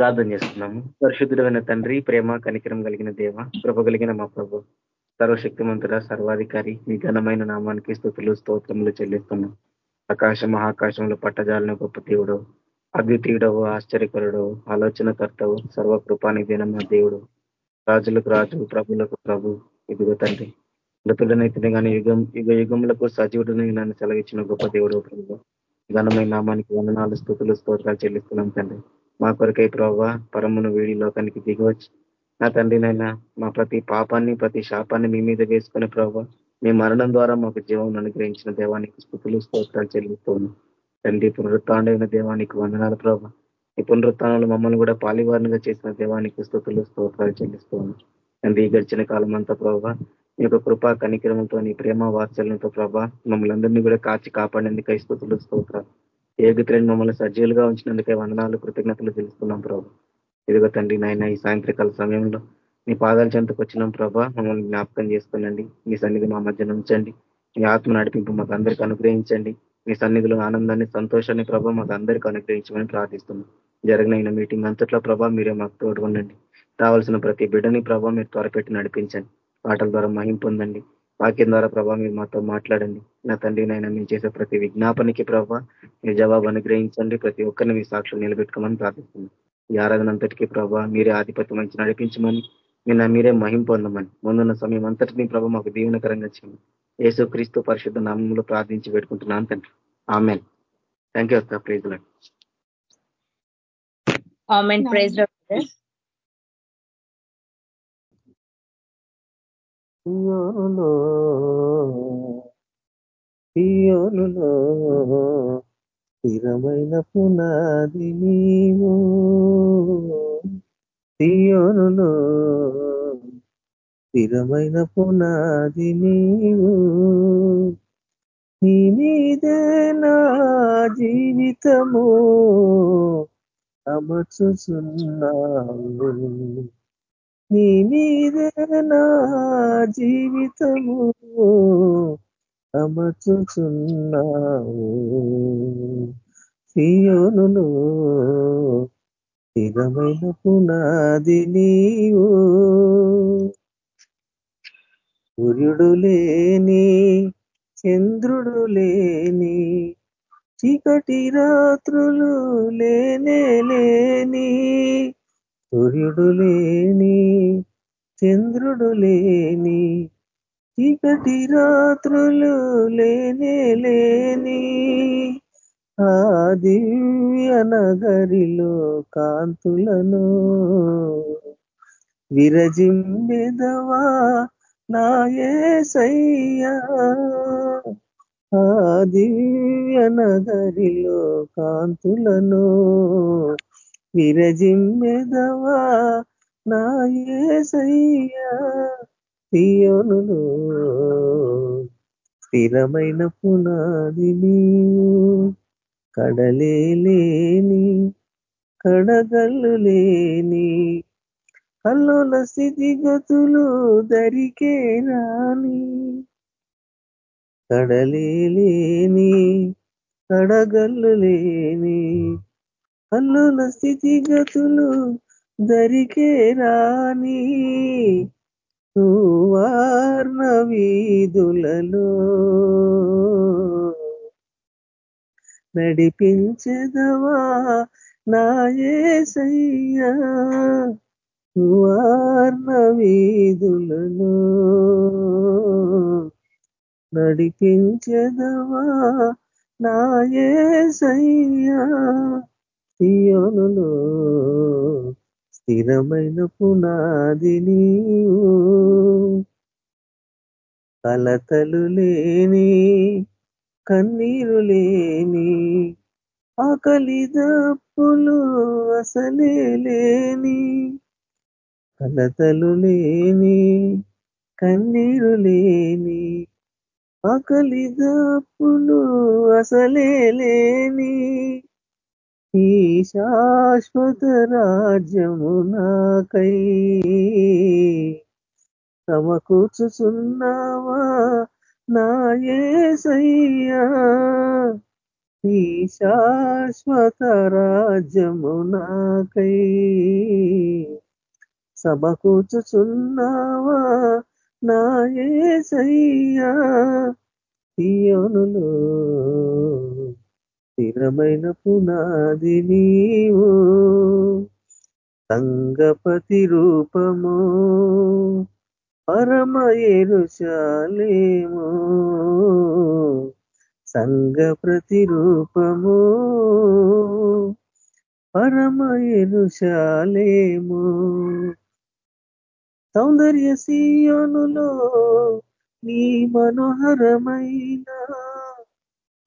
ప్రార్థన చేస్తున్నాము. పరిశుద్ధుడమైన తండ్రి ప్రేమ కనికరం కలిగిన దేవ కృప కలిగిన మా ప్రభు సర్వశక్తిమంతుడ సర్వాధికారి మీ ఘనమైన నామానికి స్థుతులు స్తోత్రములు చెల్లిస్తున్నాం ఆకాశ మహాకాశంలో పట్టజాలిన గొప్ప దేవుడు అద్వితీయుడవు ఆశ్చర్యకరుడవు ఆలోచనకర్తవు సర్వకృపానిధీన మా దేవుడు రాజులకు రాజు ప్రభులకు ప్రభు ఇదిగో తండ్రి. మృతుడనైతే కానీ యుగం యుగ యుగములకు సజీవుడిని నన్ను సెలవిచ్చిన గొప్ప దేవుడు ప్రభు ఘనమైన నామానికి వందనాలు స్థుతులు స్తోత్రాలు చెల్లిస్తున్నాం తండ్రి. మా కొరకై ప్రభావ పరమును వీడి లోకానికి దిగవచ్చు నా తండ్రినైనా మా ప్రతి పాపాన్ని ప్రతి శాపాన్ని మీ మీద వేసుకునే ప్రభావ మీ మరణం ద్వారా మాకు జీవం అనుగ్రహించిన దేవానికి స్థుతులు స్తోత్రాలు చెల్లిస్తున్నాం తండ్రి పునరుత్డైన దేవానికి వందనాలు ప్రభావ ఈ పునరుత్నంలో మమ్మల్ని కూడా పాలివారినిగా చేసిన దేవానికి స్థుతులు స్తోత్రాలు చెల్లిస్తున్నాం తండ్రి గడిచిన కాలం అంతా ప్రభావ మీ యొక్క కృపా కనికిరమంతో నీ ప్రేమ వాత్సల్యంతో ప్రభా మమ్మల్ని అందరినీ కూడా కాచి కాపాడేందుకై స్థుతులు స్తోత్రాలు. ఏగుతులని మమ్మల్ని సజ్జీలుగా ఉంచినందుకే వందనాలు కృతజ్ఞతలు తెలుసుకున్నాం ప్రభు. ఇదిగో తండ్రి నాయన ఈ సాయంత్రకాల సమయంలో మీ పాదాల చెంతకు వచ్చినాం ప్రభా. మమ్మల్ని జ్ఞాపకం చేసుకునండి. మీ సన్నిధి మా మధ్యన ఉంచండి. మీ ఆత్మ నడిపింపు మాకు అందరికీ అనుగ్రహించండి. మీ సన్నిధిలో ఆనందాన్ని సంతోషాన్ని ప్రభా మాకు అందరికీ అనుగ్రహించమని ప్రార్థిస్తున్నాం. జరిగిన మీటింగ్ అంతట్లో ప్రభా మీరే మాకు తోడుకుండండి రావాల్సిన ప్రతి బిడ్డని ప్రభా మీరు త్వరపెట్టి నడిపించండి. పాటల ద్వారా మహిం పొందండి. వాక్యం ద్వారా ప్రభా మీరు మాతో మాట్లాడండి. నా తండ్రి నాయన మేము చేసే ప్రతి విజ్ఞాపనకి ప్రభావ మీ జవాబు అనుగ్రహించండి. ప్రతి ఒక్కరిని మీ సాక్షులు నిలబెట్టుకోమని ప్రార్థిస్తున్నాం. ఈ ఆరాధన అంతటికీ ప్రభావ మీరే ఆధిపత్యం మంచి నడిపించమని నిన్న మీరే మహిం పొందమని ముందున్న సమయం అంతటినీ ప్రభావ మాకు దీవెనకరంగా చేయమని యేసు క్రీస్తు పరిశుద్ధ నామంలో ప్రార్థించి పెట్టుకుంటున్నాను తండ్రి. ఆమెన్. థ్యాంక్ యూ అక్క ప్రైజ్ ప్రైజ్ సియోనులో సియోనులో స్థిరమైన పునాది నీవు. సియోనులో స్థిరమైన పునాది నీవు. నీ మీదే నా జీవితము. అమర్చుచున్నావు. నీ మీదే నా జీవితము అమర్చుచున్నావు. సియోనులో స్థిరమైన పునాది నీవు. సూర్యుడు లేని చంద్రుడు లేని చీకటి రాత్రులు లేనే లేని సూర్యుడు లేని చంద్రుడు లేని చీకటి రాత్రులు లేనే లేని ఆ దివ్య నగరిలో కాంతులను విరజింబెదవా నాయసయ్యా ఆ దివ్య నగరిలో కాంతులను విరజిమ్మెదవా నాయసయ్యా తీయోనులో స్థిరమైన పునాది నీవు కడలేని కడగల్లు లేని కల్లోల స్థితిగతులు దరికే రాని కడలేని కడగల్లు లేని అల్లుల స్థితిగతులు దరికే రాని సువార్ణ వీధులలో నడిపించదవా నాయసయ్యా సువార్ణ వీధులలో నడిపించదవా నాయసయ్యా సియోనులో స్థిరమైన పునాది నీవు. కలతలు లేని కన్నీరు లేని ఆకలి దప్పులు అసలే లేని. కలతలు లేని కన్నీరు లేని ఆకలి దప్పులు అసలే లేని. ఈ శాశ్వత రాజ్యము నాకై. సమకూర్చుచున్నావా నాయసయ్యా ఈ శాశ్వత రాజ్యమునాకై సమకూర్చుచున్నావా నాయే ఏసయ్యా? తీయోనులో స్థిరమైన పునాది నీవు సంగపతి రూపము పరమ ఎరుశాలేము సంగ ప్రతిరూపము పరమ ఎరుశాలేము సౌందర్య సీయోనులో నీ మనోహరమైన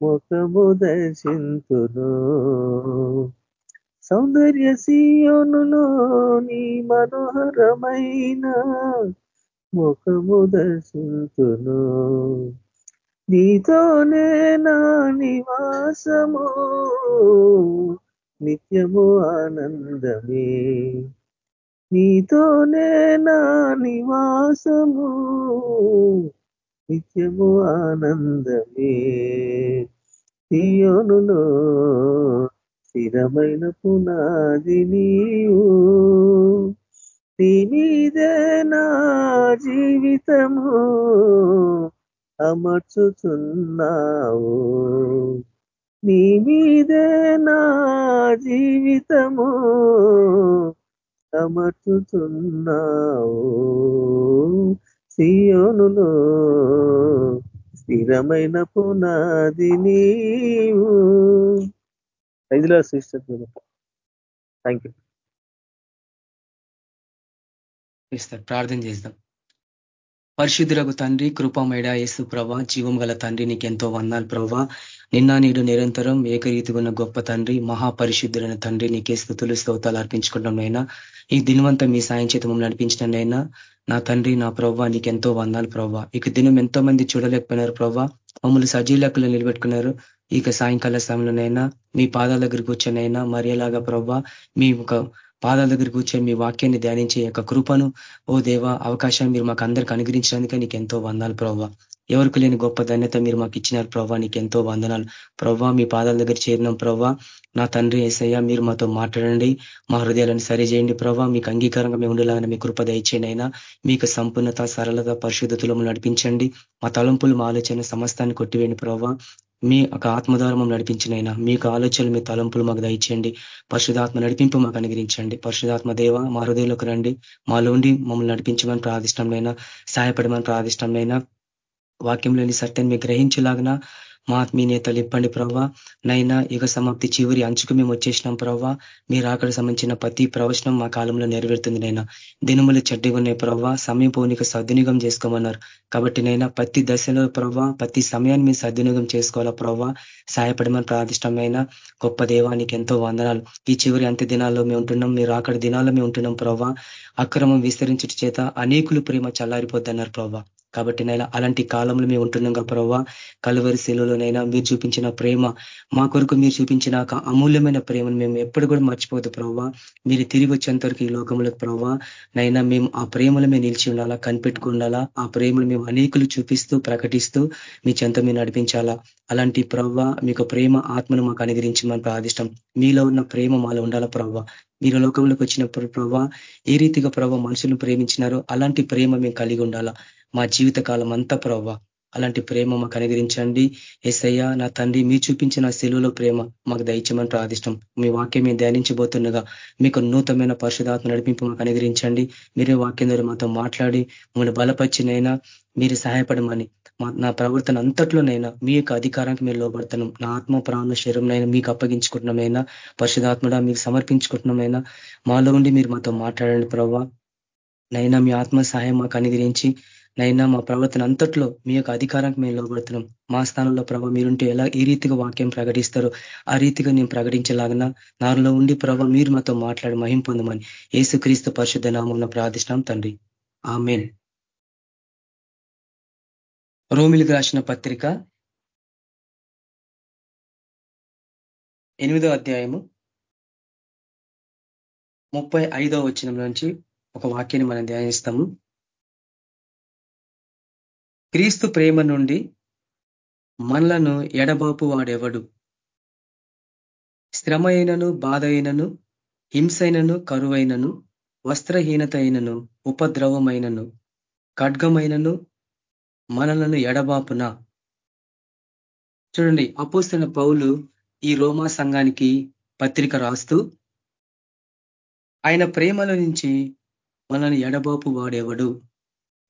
ముఖము దర్శింతును సౌందర్య సీయోనులో నీ మనోహరమైన ముఖము దర్శింతును నీతోనే నా నివాసము నిత్యము ఆనందమే. నీతోనే నా నివాసము నిత్యము ఆనందమే. తీయోనులో స్థిరమైన పునాది నీవు. నీ మీదే నా జీవితము అమర్చుతున్నావు నీ మీదే నా జీవితము అమర్చుతున్నావు సియోనులో స్థిరమైన పునాది నీవు. ఐదులో సిస్టర్ థ్యాంక్ యూ ప్రార్థన చేద్దాం. పరిశుద్ధులకు తండ్రి కృపమేడా యేసు ప్రభ జీవం గల తండ్రి నీకు ఎంతో వందాలు ప్రభా. నిన్న నీడు నిరంతరం ఏకరీతిగా గొప్ప తండ్రి మహాపరిశుద్ధులైన తండ్రి నీకే స్థుతులు స్తోతాలు అర్పించుకుంటాం ఈ దినవంతా మీ సాయం చేత మమ్మల్ని నడిపించినైనా నా తండ్రి నా ప్రవ్వ నీకెంతో వందాలు ప్రవ్వ ఇక దినం ఎంతో మంది చూడలేకపోయినారు ప్రవ్వ మమ్మల్ని సజీలకులు నిలబెట్టుకున్నారు. ఇక సాయంకాల సమయంలోనైనా మీ పాదాల దగ్గరికి కూర్చొనైనా మరియలాగా ప్రవ్వ మీ ఒక పాదాల దగ్గర కూర్చొని మీ వాక్యాన్ని ధ్యానించే యొక్క కృపను ఓ దేవ అవకాశాన్ని మీరు మాకు అందరికి అనుగ్రహించడానికే నీకు ఎంతో వందాలు ప్రభావ ఎవరికి లేని గొప్ప ధన్యత మీరు మాకు ఇచ్చినారు ప్రవ్వా నీకు ఎంతో వందనాలు. ప్రవ్వా మీ పాదాల దగ్గర చేరినాం ప్రవ్వా. నా తండ్రి ఏసయ్య మీరు మాతో మాట్లాడండి మా హృదయాలను సరిచేయండి ప్రవ్వా. మీకు అంగీకారంగా మేము ఉండేలాగా మీ కృప దయచేయండి అయినా మీకు సంపూర్ణత సరళత పరిశుద్ధతలు నడిపించండి. మా తలంపులు మా ఆలోచన సమస్తాన్ని కొట్టివేయండి ప్రవ్వా. మీ ఒక ఆత్మధారమం నడిపించినైనా మీకు ఆలోచనలు మీ తలంపులు మాకు దయచేయండి. పరిశుధాత్మ నడిపింపు మాకు అనుగ్రహించండి. పరిశుధాత్మ దేవ మా హృదయంలోకి రండి. మాలో ఉండి మమ్మల్ని నడిపించమని ప్రార్థిష్టంలైనా సహాయపడమని ప్రార్థిష్టంలైనా వాక్యంలోని సత్యాన్ని మీకు గ్రహించలాగిన మా ఆత్మీయత ఇప్పండి ప్రవ్వా. నైనా యుగ సమాప్తి చివరి అంచుకు మేము వచ్చేసినాం ప్రవ్వా. మీరు అక్కడ సంబంధించిన ప్రతి ప్రవచనం మా కాలంలో నెరవేరుతుంది నైనా. దినములు చెడ్డగా ఉన్నాయి ప్రవ్వా. సమయం పోనీక సద్వినియోగం చేసుకోమన్నారు. కాబట్టి నైనా ప్రతి దశలో ప్రవ్వా ప్రతి సమయాన్ని మేము సద్వినియోగం చేసుకోవాలా ప్రవ్వా? సహాయపడమని ప్రార్థిష్టమైన గొప్ప దేవానికి ఎంతో వందనాలు. ఈ చివరి అంత్య దినాల్లో మేము ఉంటున్నాం. మీరు అక్కడ దినాల్లో మేము ఉంటున్నాం ప్రవ్వా. అక్రమం విస్తరించడం చేత అనేకులు ప్రేమ చల్లారిపోద్దన్నారు ప్రభావ కాబట్టి నైనా అలాంటి కాలంలో మేము ఉంటున్నాం కదా ప్రభావ కలువరి శిలువలోనైనా మీరు చూపించిన ప్రేమ మా కొరకు మీరు చూపించిన అమూల్యమైన ప్రేమను మేము ఎప్పుడు కూడా మర్చిపోదు ప్రభావ మీరు తిరిగి వచ్చేంత వరకు ఈ లోకంలోకి ప్రభావ నైనా మేము ఆ ప్రేమలో మేము నిలిచి ఉండాలా కనిపెట్టుకుండాలా? ఆ ప్రేమను మేము అనేకులు చూపిస్తూ ప్రకటిస్తూ మీ చెంత మీరు నడిపించాలా? అలాంటి ప్రవ్వ మీకు ప్రేమ ఆత్మను మాకు అనుగ్రహించమని ప్రాదిష్టం మీలో ఉన్న ప్రేమ మాలో ఉండాలా ప్రవ్వ? మీరు లోకంలోకి వచ్చినప్పుడు ప్రభావ ఏ రీతిగా ప్రభావ మనుషులను ప్రేమించినారో అలాంటి ప్రేమ మేము కలిగి ఉండాలా? మా జీవిత కాలం అంతా ప్రభావ అలాంటి ప్రేమ మాకు అనుగ్రహించండి. ఎస్ఐయా నా తండ్రి మీరు చూపించిన సెలువులో ప్రేమ మాకు దయచమని ప్రార్థిష్టం మీ వాక్యం మేము ధ్యానించబోతుండగా మీకు నూతనమైన పరిశుధాత్మ నడిపింపు మాకు అనుగ్రహించండి. మీరే వాక్యం ద్వారా మాతో మాట్లాడి మమ్మల్ని బలపరిచినైనా మీరు సహాయపడమని నా ప్రవర్తన అంతట్లోనైనా మీ యొక్క అధికారానికి మీరు లోబడతాను. నా ఆత్మ ప్రాణ శరీరంనైనా మీకు అప్పగించుకుంటున్నామైనా పరిశుధాత్మడా మీకు సమర్పించుకుంటున్నామైనా మాలో ఉండి మీరు మాతో మాట్లాడండి ప్రవ్వా. నైనా మీ ఆత్మ సహాయం మాకు అనుగ్రహించి నైనా మా ప్రవర్తన అంతట్లో మీ యొక్క అధికారానికి మేము లోబడుతున్నాం. మా స్థానంలో ప్రభావ మీరుంటే ఎలా ఏ రీతిగా వాక్యం ప్రకటిస్తారో ఆ రీతిగా నేను ప్రకటించలాగిన నాలో ఉండి ప్రభావ మీరు మాతో మాట్లాడి మహిం పొందమని ఏసుక్రీస్తు పరిశుద్ధ నామం ప్రార్థిష్టం తండ్రి. ఆమెన్. రోమిలికి రాసిన పత్రిక ఎనిమిదో అధ్యాయము ముప్పై ఐదో వచనం నుంచి ఒక వాక్యాన్ని మనం ధ్యానిస్తాము. క్రీస్తు ప్రేమ నుండి మనలను ఎడబాపు వాడెవడు? శ్రమ అయినను బాధ అయినను హింసైనను కరువైనను వస్త్రహీనత అయినను ఉపద్రవమైనను ఖడ్గమైనను మనలను ఎడబాపున. చూడండి అపోస్తున్న పౌలు ఈ రోమా సంఘానికి పత్రిక రాస్తూ ఆయన ప్రేమల నుంచి మనల్ని ఎడబాపు వాడేవాడు.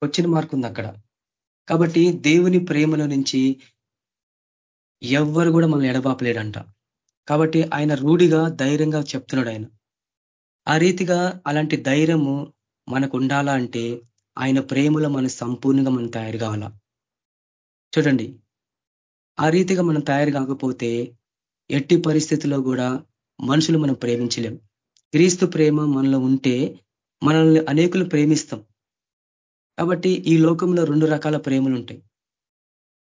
వచ్చిన మార్కు ఉంది అక్కడ. కాబట్టి దేవుని ప్రేమల నుంచి ఎవ్వరు కూడా మనల్ని ఎడబాపలేడంట కాబట్టి ఆయన రూఢిగా ధైర్యంగా చెప్తున్నాడు ఆయన. ఆ రీతిగా అలాంటి ధైర్యము మనకు ఉండాలా అంటే ఆయన ప్రేమలో మనం సంపూర్ణంగా మనం తయారు కావాలా? చూడండి. ఆ రీతిగా మనం తయారు కాకపోతే ఎట్టి పరిస్థితుల్లో కూడా మనుషులు మనం ప్రేమించలేం. క్రీస్తు ప్రేమ మనలో ఉంటే మనల్ని అనేకులు ప్రేమిస్తాం. కాబట్టి ఈ లోకంలో రెండు రకాల ప్రేమలు ఉంటాయి.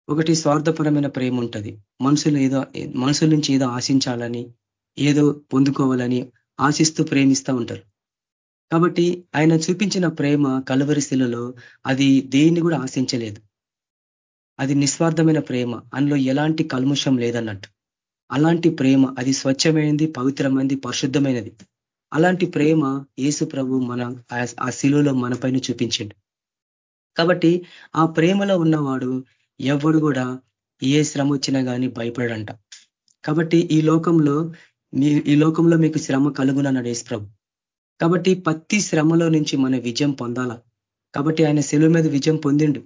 ఒకటి స్వార్థపరమైన ప్రేమ ఉంటుంది. మనుషులు ఏదో మనుషుల నుంచి ఏదో ఆశించాలని ఏదో పొందుకోవాలని ఆశిస్తూ ప్రేమిస్తూ ఉంటారు. కాబట్టి ఆయన చూపించిన ప్రేమ కలవరిశిలలో అది దేన్ని కూడా ఆశించలేదు. అది నిస్వార్థమైన ప్రేమ అందులో ఎలాంటి కల్ముషం లేదన్నట్టు. అలాంటి ప్రేమ అది స్వచ్ఛమైనది పవిత్రమైనది పరిశుద్ధమైనది. అలాంటి ప్రేమ యేసు ప్రభు మన ఆ శిలువలో మన పైన చూపించిండు. కాబట్టి ఆ ప్రేమలో ఉన్నవాడు ఎవడు కూడా ఏ శ్రమ వచ్చినా కానీ భయపడంట కాబట్టి ఈ లోకంలో మీ ఈ లోకంలో మీకు శ్రమ కలుగునన్నాడు యేసు ప్రభు. కాబట్టి ప్రతి శ్రమలో నుంచి మన విజయం పొందాల. కాబట్టి ఆయన శిలువ మీద విజయం పొందిండు.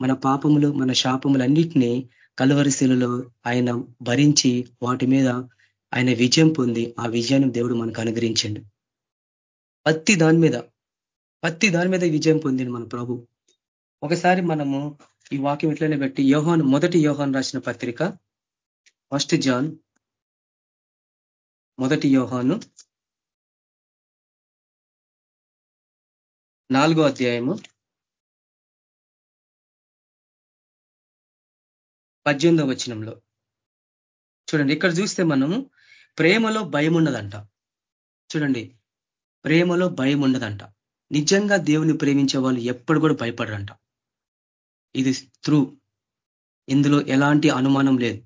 మన పాపములు మన శాపములు కలువరి శిలులో ఆయన భరించి వాటి మీద ఆయన విజయం పొంది ఆ విజయాన్ని దేవుడు మనకు అనుగ్రహించండు. పత్తి దాని మీద పత్తి దాని మీద విజయం పొందిండు మన ప్రభు. ఒకసారి మనము ఈ వాక్యం ఇట్లనే పెట్టి యోహాన్ మొదటి యోహాన్ రాసిన పత్రిక ఫస్ట్ జాన్ మొదటి యోహాను నాలుగో అధ్యాయము పద్దెనిమిదో వచనంలో. చూడండి ఇక్కడ చూస్తే మనము ప్రేమలో భయం ఉండదంట చూడండి ప్రేమలో భయం ఉండదంట నిజంగా దేవుని ప్రేమించే వాళ్ళు ఎప్పుడు కూడా భయపడరంట. ఇది త్రూ ఇందులో ఎలాంటి అనుమానం లేదు.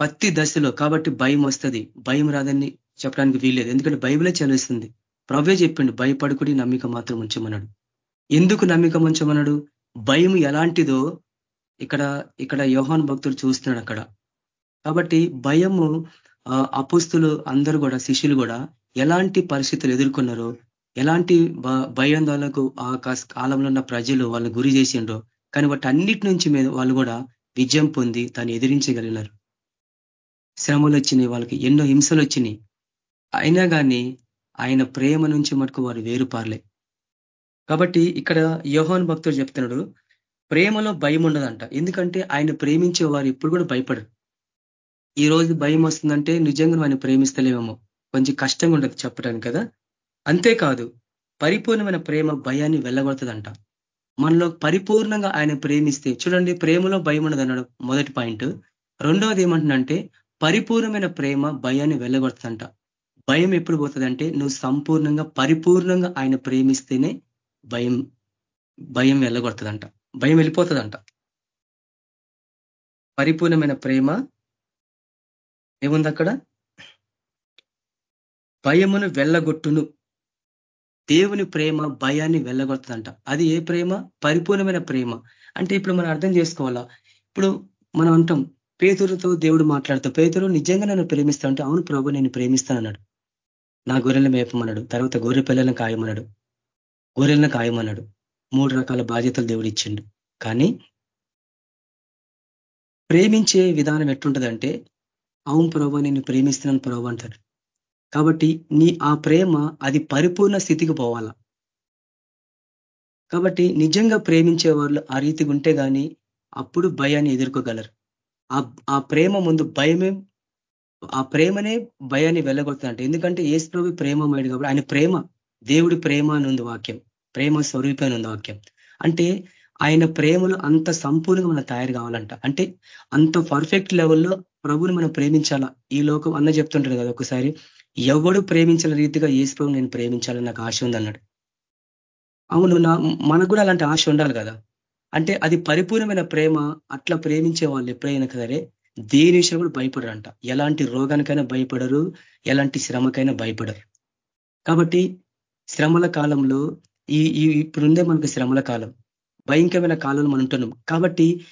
ప్రతి దశలో కాబట్టి భయం వస్తుంది. భయం రాదని చెప్పడానికి వీల్లేదు. ఎందుకంటే బైబిలే చదివిస్తుంది ప్రవే చెప్పిండు భయపడుకుడి నమ్మిక మాత్రం ఉంచమన్నాడు. ఎందుకు నమ్మిక ఉంచమన్నాడు? భయం ఎలాంటిదో ఇక్కడ ఇక్కడ యోహాన్ భక్తుడు చూస్తున్నాడు అక్కడ. కాబట్టి భయము అపుస్తులు అందరూ కూడా శిష్యులు కూడా ఎలాంటి పరిస్థితులు ఎదుర్కొన్నారో ఎలాంటి భయాందోళనకు ఆ కాలంలో ఉన్న ప్రజలు వాళ్ళని గురి చేసిండ్రో కానీ వాటి అన్నిటి నుంచి వాళ్ళు కూడా విజయం పొంది దాన్ని ఎదిరించగలిగినారు. శ్రమలు వచ్చినాయి వాళ్ళకి ఎన్నో హింసలు వచ్చినాయి. అయినా కానీ ఆయన ప్రేమ నుంచి మటుకు వారు వేరుపారలే. కాబట్టి ఇక్కడ యోహాన్ భక్తుడు చెప్తున్నాడు ప్రేమలో భయం ఉండదంట. ఎందుకంటే ఆయన ప్రేమించే వారు ఎప్పుడు కూడా భయపడరు. ఈ రోజు భయం వస్తుందంటే నిజంగా ఆయన ప్రేమిస్తలేమేమో కొంచెం కష్టంగా ఉండదు చెప్పడానికి కదా. అంతేకాదు పరిపూర్ణమైన ప్రేమ భయాన్ని వెళ్ళగొడుతుందంట మనలో పరిపూర్ణంగా ఆయన ప్రేమిస్తే చూడండి ప్రేమలో భయం ఉండదు అన్నాడు మొదటి పాయింట్. రెండవది ఏమంటుందంటే పరిపూర్ణమైన ప్రేమ భయాన్ని వెళ్ళగొడుతుందంట భయం ఎప్పుడు పోతుందంటే నువ్వు సంపూర్ణంగా పరిపూర్ణంగా ఆయన ప్రేమిస్తేనే భయం భయం వెళ్ళగొడుతుందంట. భయం వెళ్ళిపోతుందంట. పరిపూర్ణమైన ప్రేమ ఏముంది అక్కడ భయమును వెళ్ళగొట్టును. దేవుని ప్రేమ భయాన్ని వెళ్ళగొడుతుందంట. అది ఏ ప్రేమ? పరిపూర్ణమైన ప్రేమ. అంటే ఇప్పుడు మనం అర్థం చేసుకోవాలా? ఇప్పుడు మనం అంటాం పేతురుతో దేవుడు మాట్లాడుతూ పేతురు నిజంగా నన్ను ప్రేమిస్తా అంటే అవును ప్రభు నేను ప్రేమిస్తానన్నాడు. నా గొర్రెలను మేపమన్నాడు. తర్వాత గొర్రె పిల్లలను కాయమన్నాడు. గొర్రెలను కాయమన్నాడు. మూడు రకాల బాధ్యతలు దేవుడు ఇచ్చిండు. కానీ ప్రేమించే విధానం ఎట్లుంటుందంటే అవును ప్రభు నేను ప్రేమిస్తున్నాను ప్రభు అంటాడు కాబట్టి నీ ఆ ప్రేమ అది పరిపూర్ణ స్థితికి పోవాల? కాబట్టి నిజంగా ప్రేమించే వాళ్ళు ఆ రీతిగా ఉంటే కానీ అప్పుడు భయాన్ని ఎదుర్కోగలరు. ఆ ప్రేమ ముందు భయమే ఆ ప్రేమనే భయాన్ని వెళ్ళగొడుతుందంట. ఎందుకంటే ఏసు ప్రభు ప్రేమమయ్యాడు కాబట్టి ఆయన ప్రేమ దేవుడి ప్రేమ అని ఉంది వాక్యం. ప్రేమ స్వరూపం ఉంది వాక్యం. అంటే ఆయన ప్రేమలో అంత సంపూర్ణంగా మనం తయారు కావాలంట. అంటే అంత పర్ఫెక్ట్ లెవెల్లో ప్రభుని మనం ప్రేమించాలా? ఈ లోకం అన్న చెప్తుంటాడు కదా ఒకసారి ఎవడు ప్రేమించిన రీతిగా ఏసు ప్రభు నేను ప్రేమించాలని నాకు ఆశ ఉందన్నాడు అవును నా మనకు కూడా అలాంటి ఆశ ఉండాలి కదా. అంటే అది పరిపూర్ణమైన ప్రేమ అట్లా ప్రేమించే వాళ్ళు ఎప్పుడైనా సరే దేని విషయంలో భయపడరంట. ఎలాంటి రోగానికైనా భయపడరు ఎలాంటి శ్రమకైనా భయపడరు. కాబట్టి శ్రమల కాలంలో ఈ ఇప్పుడుందే మనకు శ్రమల కాలం భయంకరమైన కాలంలో మనం ఉంటున్నాం. కాబట్టి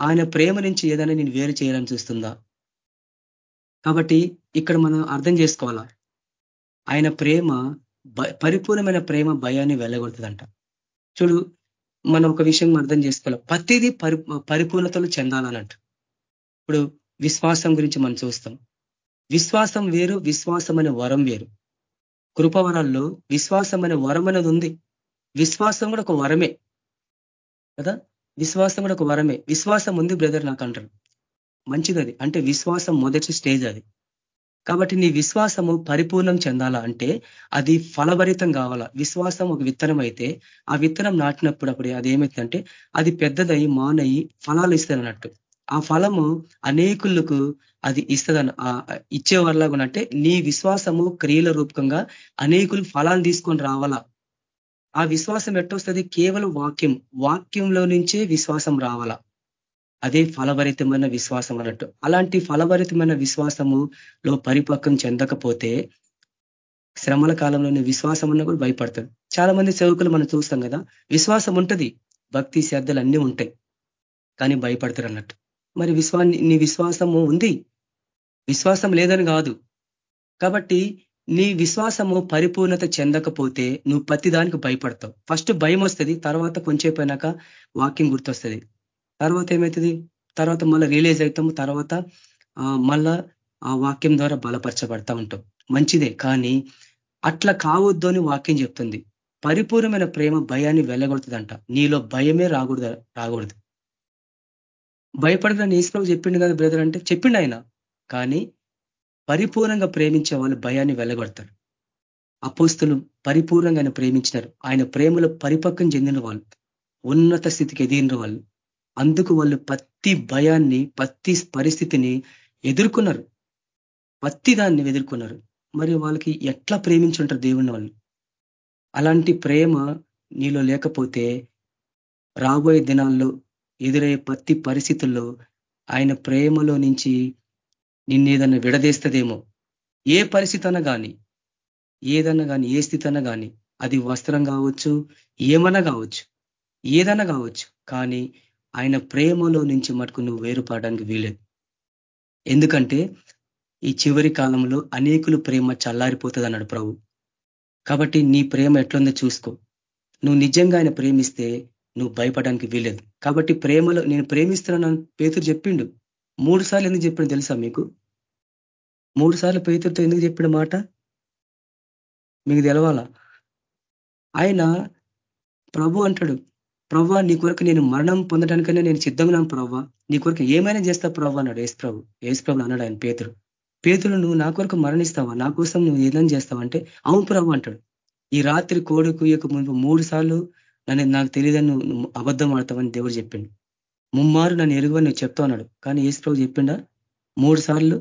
ఆయన ప్రేమ నుంచి ఏదైనా నేను వేరు చేయాలని చూస్తుందా? కాబట్టి ఇక్కడ మనం అర్థం చేసుకోవాలా? ఆయన ప్రేమ పరిపూర్ణమైన ప్రేమ భయాన్ని వెళ్ళగొడుతుందంట చూడు మనం ఒక విషయం అర్థం చేసుకోవాలి? ప్రతిదీ పరి పరిపూర్ణతలు చెందాలనంట. ఇప్పుడు విశ్వాసం గురించి మనం చూస్తాం. విశ్వాసం వేరు విశ్వాసం అనే వరం వేరు. కృపవరాల్లో విశ్వాసం అనే వరం అనేది ఉంది. విశ్వాసం కూడా ఒక వరమే. కదా? విశ్వాసం కూడా ఒక వరమే. విశ్వాసం ఉంది బ్రదర్ నాకు అంటారు. మంచిది అది. అంటే విశ్వాసం మొదటి స్టేజ్ అది. కాబట్టి నీ విశ్వాసము పరిపూర్ణం చెందాలా అంటే అది ఫలభరితం కావాలా? విశ్వాసం ఒక విత్తనం అయితే ఆ విత్తనం నాటినప్పుడు అప్పుడు అది ఏమవుతుందంటే అది పెద్దదయ్యి మానయ్యి ఫలాలు ఇస్తుంది ఆ ఫలము అనేకులకు అది ఇస్తుందని ఇచ్చే వల్ల అంటే నీ విశ్వాసము క్రియల రూపకంగా అనేకులు ఫలాలు తీసుకొని రావాలా? ఆ విశ్వాసం ఎట్టొస్తుంది? కేవలం వాక్యం. వాక్యంలో నుంచే విశ్వాసం రావాలా? అదే ఫలభరితమైన విశ్వాసం అన్నట్టు. అలాంటి ఫలభరితమైన విశ్వాసములో పరిపక్వం చెందకపోతే శ్రమల కాలంలోనే విశ్వాసం అన్న కూడా భయపడతాడు చాలా మంది సేవకులు మనం చూస్తాం కదా విశ్వాసం ఉంటుంది భక్తి శ్రద్ధలు అన్నీ ఉంటాయి కానీ భయపడతారు అన్నట్టు. మరి విశ్వా నీ విశ్వాసము ఉంది. విశ్వాసం లేదని కాదు. కాబట్టి నీ విశ్వాసము పరిపూర్ణత చెందకపోతే నువ్వు ప్రతి దానికి భయపడతావు. ఫస్ట్ భయం వస్తుంది తర్వాత కొంచెం వాకింగ్ వాక్యం గుర్తొస్తుంది. తర్వాత ఏమవుతుంది తర్వాత మళ్ళీ రియలైజ్ అవుతాము తర్వాత మళ్ళా ఆ వాక్యం ద్వారా బలపరచబడతా ఉంటాం. మంచిదే కానీ అట్లా కావద్దు అని వాక్యం చెప్తుంది. పరిపూర్ణమైన ప్రేమ భయాన్ని వెళ్ళగొడుతుందంట నీలో భయమే రాకూడదు రాకూడదు. భయపడదని ఈశ్వరం చెప్పిండు కదా బ్రదర్ అంటే చెప్పిండు ఆయన. కానీ పరిపూర్ణంగా ప్రేమించే వాళ్ళు భయాన్ని వెళ్ళగొడతారు అపోస్తులు పరిపూర్ణంగా ఆయన ప్రేమించినారు. ఆయన ప్రేమలో పరిపక్వం చెందిన వాళ్ళు ఉన్నత స్థితికి ఎదిగిన వాళ్ళు. అందుకు వాళ్ళు పత్తి భయాన్ని పత్తి పరిస్థితిని ఎదుర్కొన్నారు. పత్తి దాన్ని ఎదుర్కొన్నారు. మరి వాళ్ళకి ఎట్లా ప్రేమించుంటారు దేవుని వాళ్ళు? అలాంటి ప్రేమ నీలో లేకపోతే రాబోయే దినాల్లో ఎదురయ్యే పత్తి పరిస్థితుల్లో ఆయన ప్రేమలో నుంచి నిన్నేదన్నా విడదీస్తుందేమో? ఏ పరిస్థితి అన్నా కానీ ఏదన్నా కానీ ఏ స్థితి అన్నా కానీ అది వస్త్రం కావచ్చు ఏమన్నా కావచ్చు ఏదన్నా కావచ్చు కానీ ఆయన ప్రేమలో నుంచి మటుకు నువ్వు వేరుపడడానికి వీలేదు ఎందుకంటే ఈ చివరి కాలంలో అనేకులు ప్రేమ చల్లారిపోతుంది అన్నాడు ప్రభు. కాబట్టి నీ ప్రేమ ఎట్లుందో చూసుకో. నువ్వు నిజంగా ఆయన ప్రేమిస్తే నువ్వు భయపడడానికి వీలేదు కాబట్టి ప్రేమలో నేను ప్రేమిస్తున్నాను పేతురు చెప్పిండు. మూడు సార్లు ఎందుకు చెప్పిన తెలుసా మీకు? మూడు సార్లు పేతుడితో ఎందుకు చెప్పిన మాట? మీకు తెలవాలా? ఆయన ప్రభు అంటాడు ప్రవ్వ నీ కొరకు నేను మరణం పొందడానికైనా నేను సిద్ధంగా ప్రవ్వ. నీ కొరకు ఏమైనా చేస్తా ప్రవ్వ అన్నాడు ఏసు ప్రభు ఏసు ప్రభు అన్నాడు ఆయన పేతురు. పేతులు నువ్వు నా కొరకు మరణిస్తావా? నా కోసం నువ్వు ఏదైనా చేస్తావంటే అవును ప్రభు అంటాడు. ఈ రాత్రి కోడి యొక్క ముందు మూడు సార్లు నన్ను నాకు తెలియదని నువ్వు అబద్ధం ఆడతావని దేవుడు చెప్పిండు. ముమ్మారు నన్ను ఎరుగువని నువ్వు చెప్తా ఉన్నాడు కానీ ఏసుప్రభు చెప్పిండా? మూడు సార్లు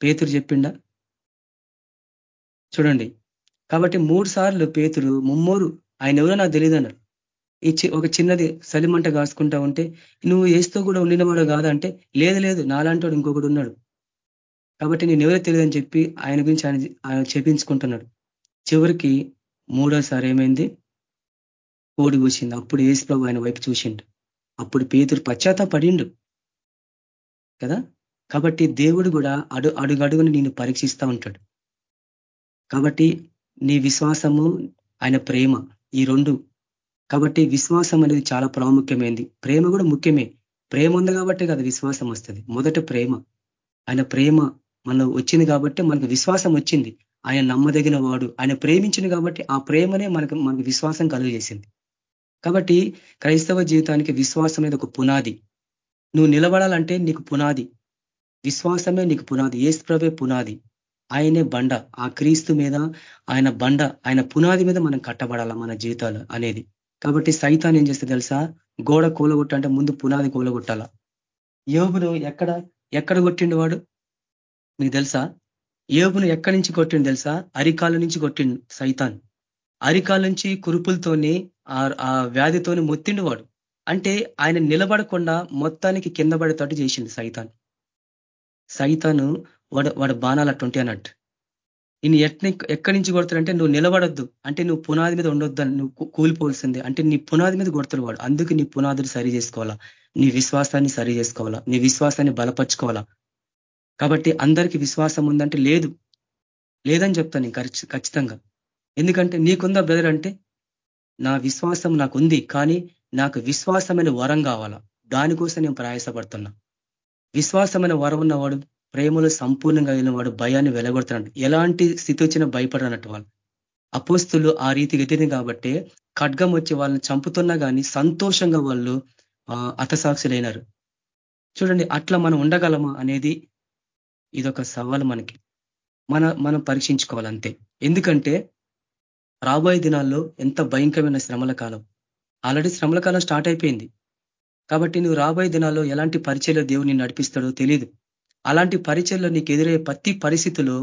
పేతురు చెప్పిండా? చూడండి. కాబట్టి మూడు సార్లు పేతురు ముమ్మూరు ఆయన ఎవరో నాకు తెలియదు అన్నారు ఈ ఒక చిన్నది సలిమంట కాసుకుంటా ఉంటే నువ్వు ఏస్తో కూడా ఉండినవాడు కాదంటే లేదు లేదు నాలాంటి ఇంకొకడు ఉన్నాడు. కాబట్టి నేను ఎవరో తెలియదని చెప్పి ఆయన గురించి ఆయన ఆయన చేపించుకుంటున్నాడు చివరికి మూడోసారి ఏమైంది? కోడి కూసింది. అప్పుడు ఏసు ప్రభు ఆయన వైపు చూసిండు. అప్పుడు పేతుడు పశ్చాత్తాపడిండు కదా? కాబట్టి దేవుడు కూడా అడు అడుగడుగుని నేను పరీక్షిస్తూ ఉంటాడు. కాబట్టి నీ విశ్వాసము ఆయన ప్రేమ ఈ రెండు. కాబట్టి విశ్వాసం అనేది చాలా ప్రాముఖ్యమైంది. ప్రేమ కూడా ముఖ్యమే. ప్రేమ ఉంది కాబట్టి కదా విశ్వాసం వస్తుంది. మొదట ప్రేమ. ఆయన ప్రేమ మన వచ్చింది కాబట్టి మనకు విశ్వాసం వచ్చింది. ఆయన నమ్మదగిన వాడు. ఆయన ప్రేమించింది కాబట్టి ఆ ప్రేమనే మనకు మనకు విశ్వాసం కలుగజేసింది. కాబట్టి క్రైస్తవ జీవితానికి విశ్వాసం అనేది ఒక పునాది. నువ్వు నిలబడాలంటే నీకు పునాది. విశ్వాసమే నీకు పునాది. ఏసుప్రవే పునాది. ఆయనే బండ. ఆ క్రీస్తు మీద ఆయన బండ ఆయన పునాది మీద మనం కట్టబడాల మన జీవితాలు అనేది. కాబట్టి సైతాన్ ఏం చేస్తే తెలుసా? గోడ కూలగొట్టంటే ముందు పునాది కూలగొట్టాల? యోగును ఎక్కడ ఎక్కడ కొట్టిండు వాడు? మీకు తెలుసా? యోగును ఎక్కడి నుంచి కొట్టిండు తెలుసా? అరికాల నుంచి కొట్టిండు సైతాన్. అరికాల నుంచి కురుపులతోనే ఆ వ్యాధితోని మొత్తిండు వాడు అంటే ఆయన నిలబడకుండా మొత్తానికి కింద పడేటట్టు చేసింది సైతాన్. సైతాను వాడు వాడు బాణాలు అట్టుంటే అన్నట్టు. నేను ఎట్ని ఎక్కడి నుంచి కొడతాడంటే నువ్వు నిలబడొద్దు. అంటే నువ్వు పునాది మీద ఉండొద్దు నువ్వు కూలిపోవాల్సిందే. అంటే నీ పునాది మీద కొడతాడు వాడు. అందుకు నీ పునాదులు సరి చేసుకోవాలా. నీ విశ్వాసాన్ని సరి చేసుకోవాలా. నీ విశ్వాసాన్ని బలపరుచుకోవాలా. కాబట్టి అందరికీ విశ్వాసం ఉందంటే లేదు. లేదని చెప్తాను నేను ఖచ్చితంగా. ఎందుకంటే నీకుందా బ్రదర్ అంటే నా విశ్వాసం నాకు ఉంది కానీ నాకు విశ్వాసమైన వరం కావాలా? దానికోసం నేను ప్రయాసపడుతున్నా. విశ్వాసమైన వరం ఉన్నవాడు ప్రేమలో సంపూర్ణంగా అయిన వాడు భయాన్ని వెలగొడుతున్నాడు. ఎలాంటి స్థితి వచ్చినా భయపడనట్టు వాళ్ళు. అపోస్తులు ఆ రీతికి ఎదిరింది కాబట్టి ఖడ్గం వచ్చి వాళ్ళని చంపుతున్నా కానీ సంతోషంగా వాళ్ళు అతసాక్షులైనారు చూడండి అట్లా మనం ఉండగలమా అనేది ఇదొక సవాల్ మనకి. మన మనం పరీక్షించుకోవాలి అంతే ఎందుకంటే రాబోయే దినాల్లో ఎంత భయంకరమైన శ్రమల కాలం. ఆల్రెడీ శ్రమల కాలం స్టార్ట్ అయిపోయింది. కాబట్టి నువ్వు రాబోయే దినాల్లో ఎలాంటి పరిచయలో దేవుని నడిపిస్తాడో తెలియదు అలాంటి పరిచయలో నీకు ఎదురయ్యే ప్రతి పరిస్థితుల్లో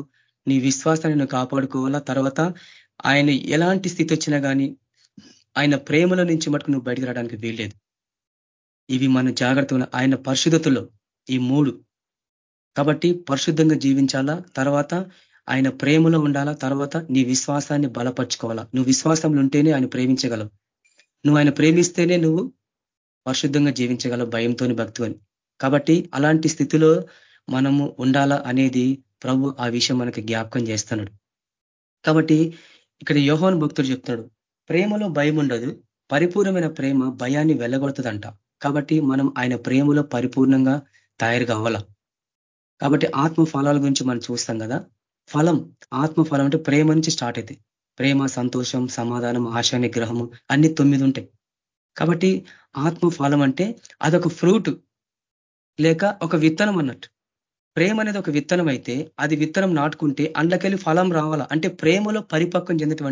నీ విశ్వాసాన్ని నువ్వు కాపాడుకోవాలా? తర్వాత ఆయన ఎలాంటి స్థితి వచ్చినా కానీ ఆయన ప్రేమల నుంచి మటుకు నువ్వు బయటకు రావడానికి వీల్లేదు. ఇవి మన జాగ్రత్తగా ఆయన పరిశుద్ధతలో ఈ మూడు. కాబట్టి పరిశుద్ధంగా జీవించాలా? తర్వాత ఆయన ప్రేమలో ఉండాలా? తర్వాత నీ విశ్వాసాన్ని బలపరుచుకోవాలా? నువ్వు విశ్వాసంలో ఉంటేనే ఆయన ప్రేమించగలవు. నువ్వు ఆయన ప్రేమిస్తేనే నువ్వు పరిశుద్ధంగా జీవించగలవు భయంతోని భక్తుని కాబట్టి అలాంటి స్థితిలో మనము ఉండాలా అనేది ప్రభు ఆ విషయం మనకి జ్ఞాపకం చేస్తున్నాడు. కాబట్టి ఇక్కడ యోహోన్ భక్తుడు చెప్తున్నాడు ప్రేమలో భయం ఉండదు పరిపూర్ణమైన ప్రేమ భయాన్ని వెళ్ళగొడుతుందంట కాబట్టి మనం ఆయన ప్రేమలో పరిపూర్ణంగా తయారు కావాల కాబట్టి ఆత్మ ఫలాల గురించి మనం చూస్తాం కదా ఫలం ఆత్మ ఫలం అంటే ప్రేమ నుంచి స్టార్ట్ అవుతాయి ప్రేమ సంతోషం సమాధానం ఆశ నిగ్రహము అన్ని తొమ్మిది ఉంటాయి. కాబట్టి ఆత్మ ఫలం అంటే అదొక ఫ్రూట్ లేక ఒక విత్తనం అన్నట్టు. ప్రేమ అనేది ఒక విత్తనం అయితే అది విత్తనం నాటుకుంటే అండ్లకెళ్ళి ఫలం రావాలా? అంటే ప్రేమలో పరిపక్వం చెందటం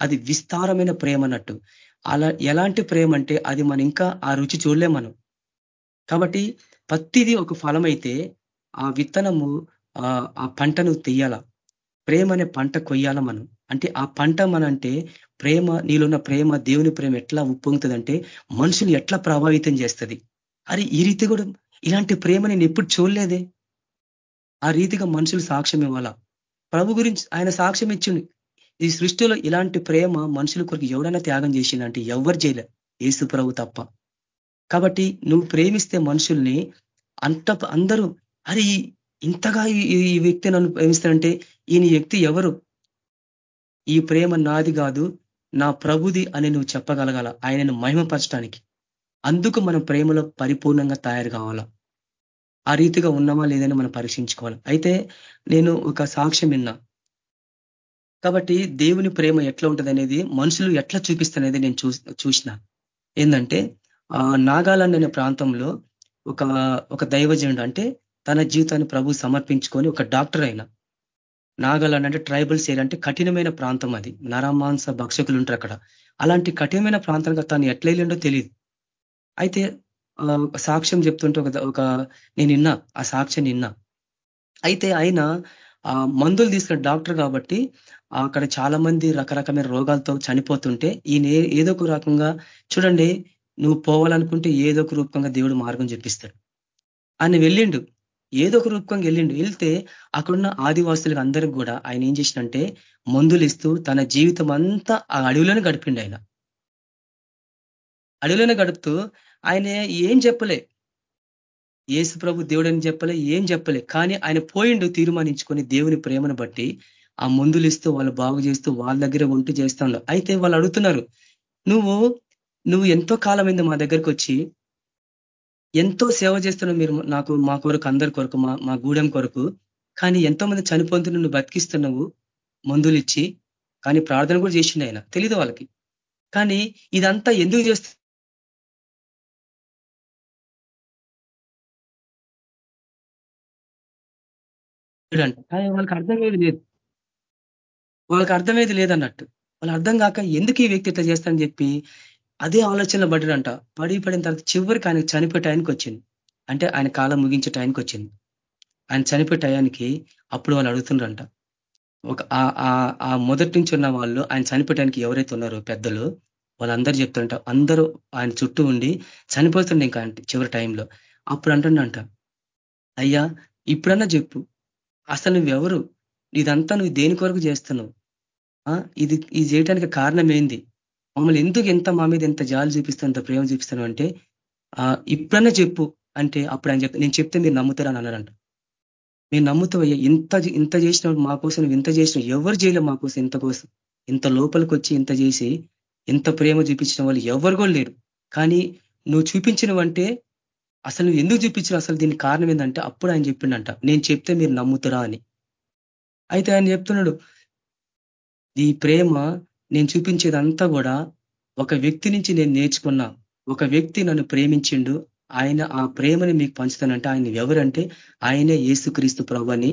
అది విస్తారమైన ప్రేమ అన్నట్టు. అలా ఎలాంటి ప్రేమ అంటే అది మనం ఇంకా ఆ రుచి చూడలేం మనం. కాబట్టి పత్తిది ఒక ఫలం అయితే ఆ విత్తనము ఆ పంటను తీయాల. ప్రేమ అనే పంట కొయ్యాల మనం. అంటే ఆ పంట మన అంటే ప్రేమ నీలోన్న ప్రేమ దేవుని ప్రేమ ఎట్లా ఉప్పొంగుతుందంటే మనుషులు ఎట్లా ప్రభావితం చేస్తుంది? అరే ఈ రీతి కూడా ఇలాంటి ప్రేమ నేను ఎప్పుడు చూడలేదే. ఆ రీతిగా మనుషులు సాక్ష్యం ఇవ్వాలా. ప్రభు గురించి ఆయన సాక్ష్యం ఇచ్చింది ఈ సృష్టిలో ఇలాంటి ప్రేమ మనుషుల కొరకు ఎవడైనా త్యాగం చేసిందంటే ఎవరు చేయలే. ఏసు ప్రభు తప్ప. కాబట్టి నువ్వు ప్రేమిస్తే మనుషుల్ని అంత అందరూ అరే ఇంతగా ఈ వ్యక్తి నన్ను ప్రేమిస్తానంటే ఈయన వ్యక్తి ఎవరు? ఈ ప్రేమ నాది కాదు నా ప్రభుది అని నువ్వు చెప్పగలగాల. ఆయనను మహిమపరచడానికి. అందుకు మనం ప్రేమలో పరిపూర్ణంగా తయారు కావాలా? ఆ రీతిగా ఉన్నామా లేదని మనం పరీక్షించుకోవాలి. అయితే నేను ఒక సాక్ష్యం విన్నా. కాబట్టి దేవుని ప్రేమ ఎట్లా ఉంటుంది అనేది మనుషులు ఎట్లా చూపిస్తనేది నేను చూ చూసిన. ఏంటంటే నాగాలాండ్ అనే ప్రాంతంలో ఒక ఒక దైవజనుడు అంటే తన జీవితాన్ని ప్రభు సమర్పించుకొని ఒక డాక్టర్ అయినా నాగాలాండ్ అంటే ట్రైబల్స్ ఏరియా అంటే కఠినమైన ప్రాంతం అది. నరమాంస భక్షకులు ఉంటారు అక్కడ. అలాంటి కఠినమైన ప్రాంతంగా తను ఎట్లా వెళ్ళిండో తెలియదు అయితే సాక్ష్యం చెప్తుంటే ఒక ఒక నేను విన్నా ఆ సాక్ష్యం నిన్నా అయితే ఆయన మందులు తీసుకున్న డాక్టర్ కాబట్టి అక్కడ చాలా మంది రకరకమైన రోగాలతో చనిపోతుంటే ఈయన ఏదో ఒక రకంగా చూడండి నువ్వు పోవాలనుకుంటే ఏదో ఒక రూపంగా దేవుడు మార్గం చెప్పిస్తాడు ఆయన వెళ్ళిండు. ఏదో ఒక రూపంగా వెళ్ళిండు. వెళ్తే అక్కడున్న ఆదివాసులకు అందరికి కూడా ఆయన ఏం చేసినంటే మందులు ఇస్తూ తన జీవితం అంతా ఆ అడవిలోనే గడిపిండు ఆయన. అడవిలోనే గడుపుతూ ఆయన ఏం చెప్పలే. ఏసు ప్రభు దేవుడు అని చెప్పలే ఏం చెప్పలే. కానీ ఆయన పోయిండు తీర్మానించుకొని దేవుని ప్రేమను బట్టి ఆ మందులు ఇస్తూ వాళ్ళు బాగు చేస్తూ వాళ్ళ దగ్గర వంట చేస్తా అయితే వాళ్ళు అడుగుతున్నారు నువ్వు నువ్వు ఎంతో కాలమైంది మా దగ్గరికి వచ్చి ఎంతో సేవ చేస్తున్న మీరు నాకు మా కొరకు అందరి కొరకు మా మా గూడెం కొరకు. కానీ ఎంతో మంది చనిపోతున్న నువ్వు బతికిస్తున్నావు మందులు ఇచ్చి కానీ ప్రార్థన కూడా చేసిండు ఆయన. తెలియదు వాళ్ళకి? కానీ ఇదంతా ఎందుకు చేస్తు? కానీ వాళ్ళకి అర్థమయ్యేది లేదు. వాళ్ళకి అర్థమయ్యేది లేదన్నట్టు. వాళ్ళు అర్థం కాక ఎందుకు ఈ వ్యక్తి ఇట్లా చేస్తానని చెప్పి అదే ఆలోచనలో పడ్డాడంట. పడి పడిన తర్వాత చివరికి ఆయన చనిపోయే టైంకి వచ్చింది. అంటే ఆయన కాలం ముగించే టైంకి వచ్చింది. ఆయన చనిపోయే టయానికి అప్పుడు వాళ్ళు అడుగుతుండ్రంట. ఒక ఆ మొదటి నుంచి ఉన్న వాళ్ళు ఆయన చనిపోయటానికి ఎవరైతే ఉన్నారో పెద్దలు వాళ్ళందరూ చెప్తుంట అందరూ ఆయన చుట్టూ ఉండి చనిపోతుండే ఇంకా చివరి టైంలో. అప్పుడు అంటుండంట అయ్యా ఇప్పుడన్నా చెప్పు. అసలు నువ్వెవరు? ఇదంతా నువ్వు దేని కొరకు చేస్తున్నావు? ఇది ఇది చేయడానికి కారణం ఏంది? మమ్మల్ని ఎందుకు ఎంత మా మీద ఎంత జాలి చూపిస్తాను ఎంత ప్రేమ చూపిస్తాను అంటే ఇప్పుడన్నా చెప్పు అంటే అప్పుడు ఆయన చెప్తా నేను చెప్తే మీరు నమ్ముతారని అన్నారంట మీరు నమ్ముతావయ్యా ఇంత ఇంత చేసిన మా కోసం నువ్వు ఇంత చేసిన ఎవరు చేయలేవు మా కోసం ఇంత కోసం. ఇంత లోపలికి వచ్చి ఇంత చేసి ఇంత ప్రేమ చూపించిన వాళ్ళు ఎవరు కూడా లేరు. కానీ నువ్వు చూపించినవంటే అసలు నువ్వు ఎందుకు చూపించిన అసలు దీనికి కారణం ఏంటంటే అప్పుడు ఆయన చెప్పిండంట. నేను చెప్తే మీరు నమ్ముతారా అని. అయితే ఆయన చెప్తున్నాడు ఈ ప్రేమ నేను చూపించేదంతా కూడా ఒక వ్యక్తి నుంచి నేను నేర్చుకున్నా ఒక వ్యక్తి నన్ను ప్రేమించిండు ఆయన ఆ ప్రేమని మీకు పంచుతానంటే ఆయన ఎవరంటే ఆయనే ఏసుక్రీస్తు ప్రభు అని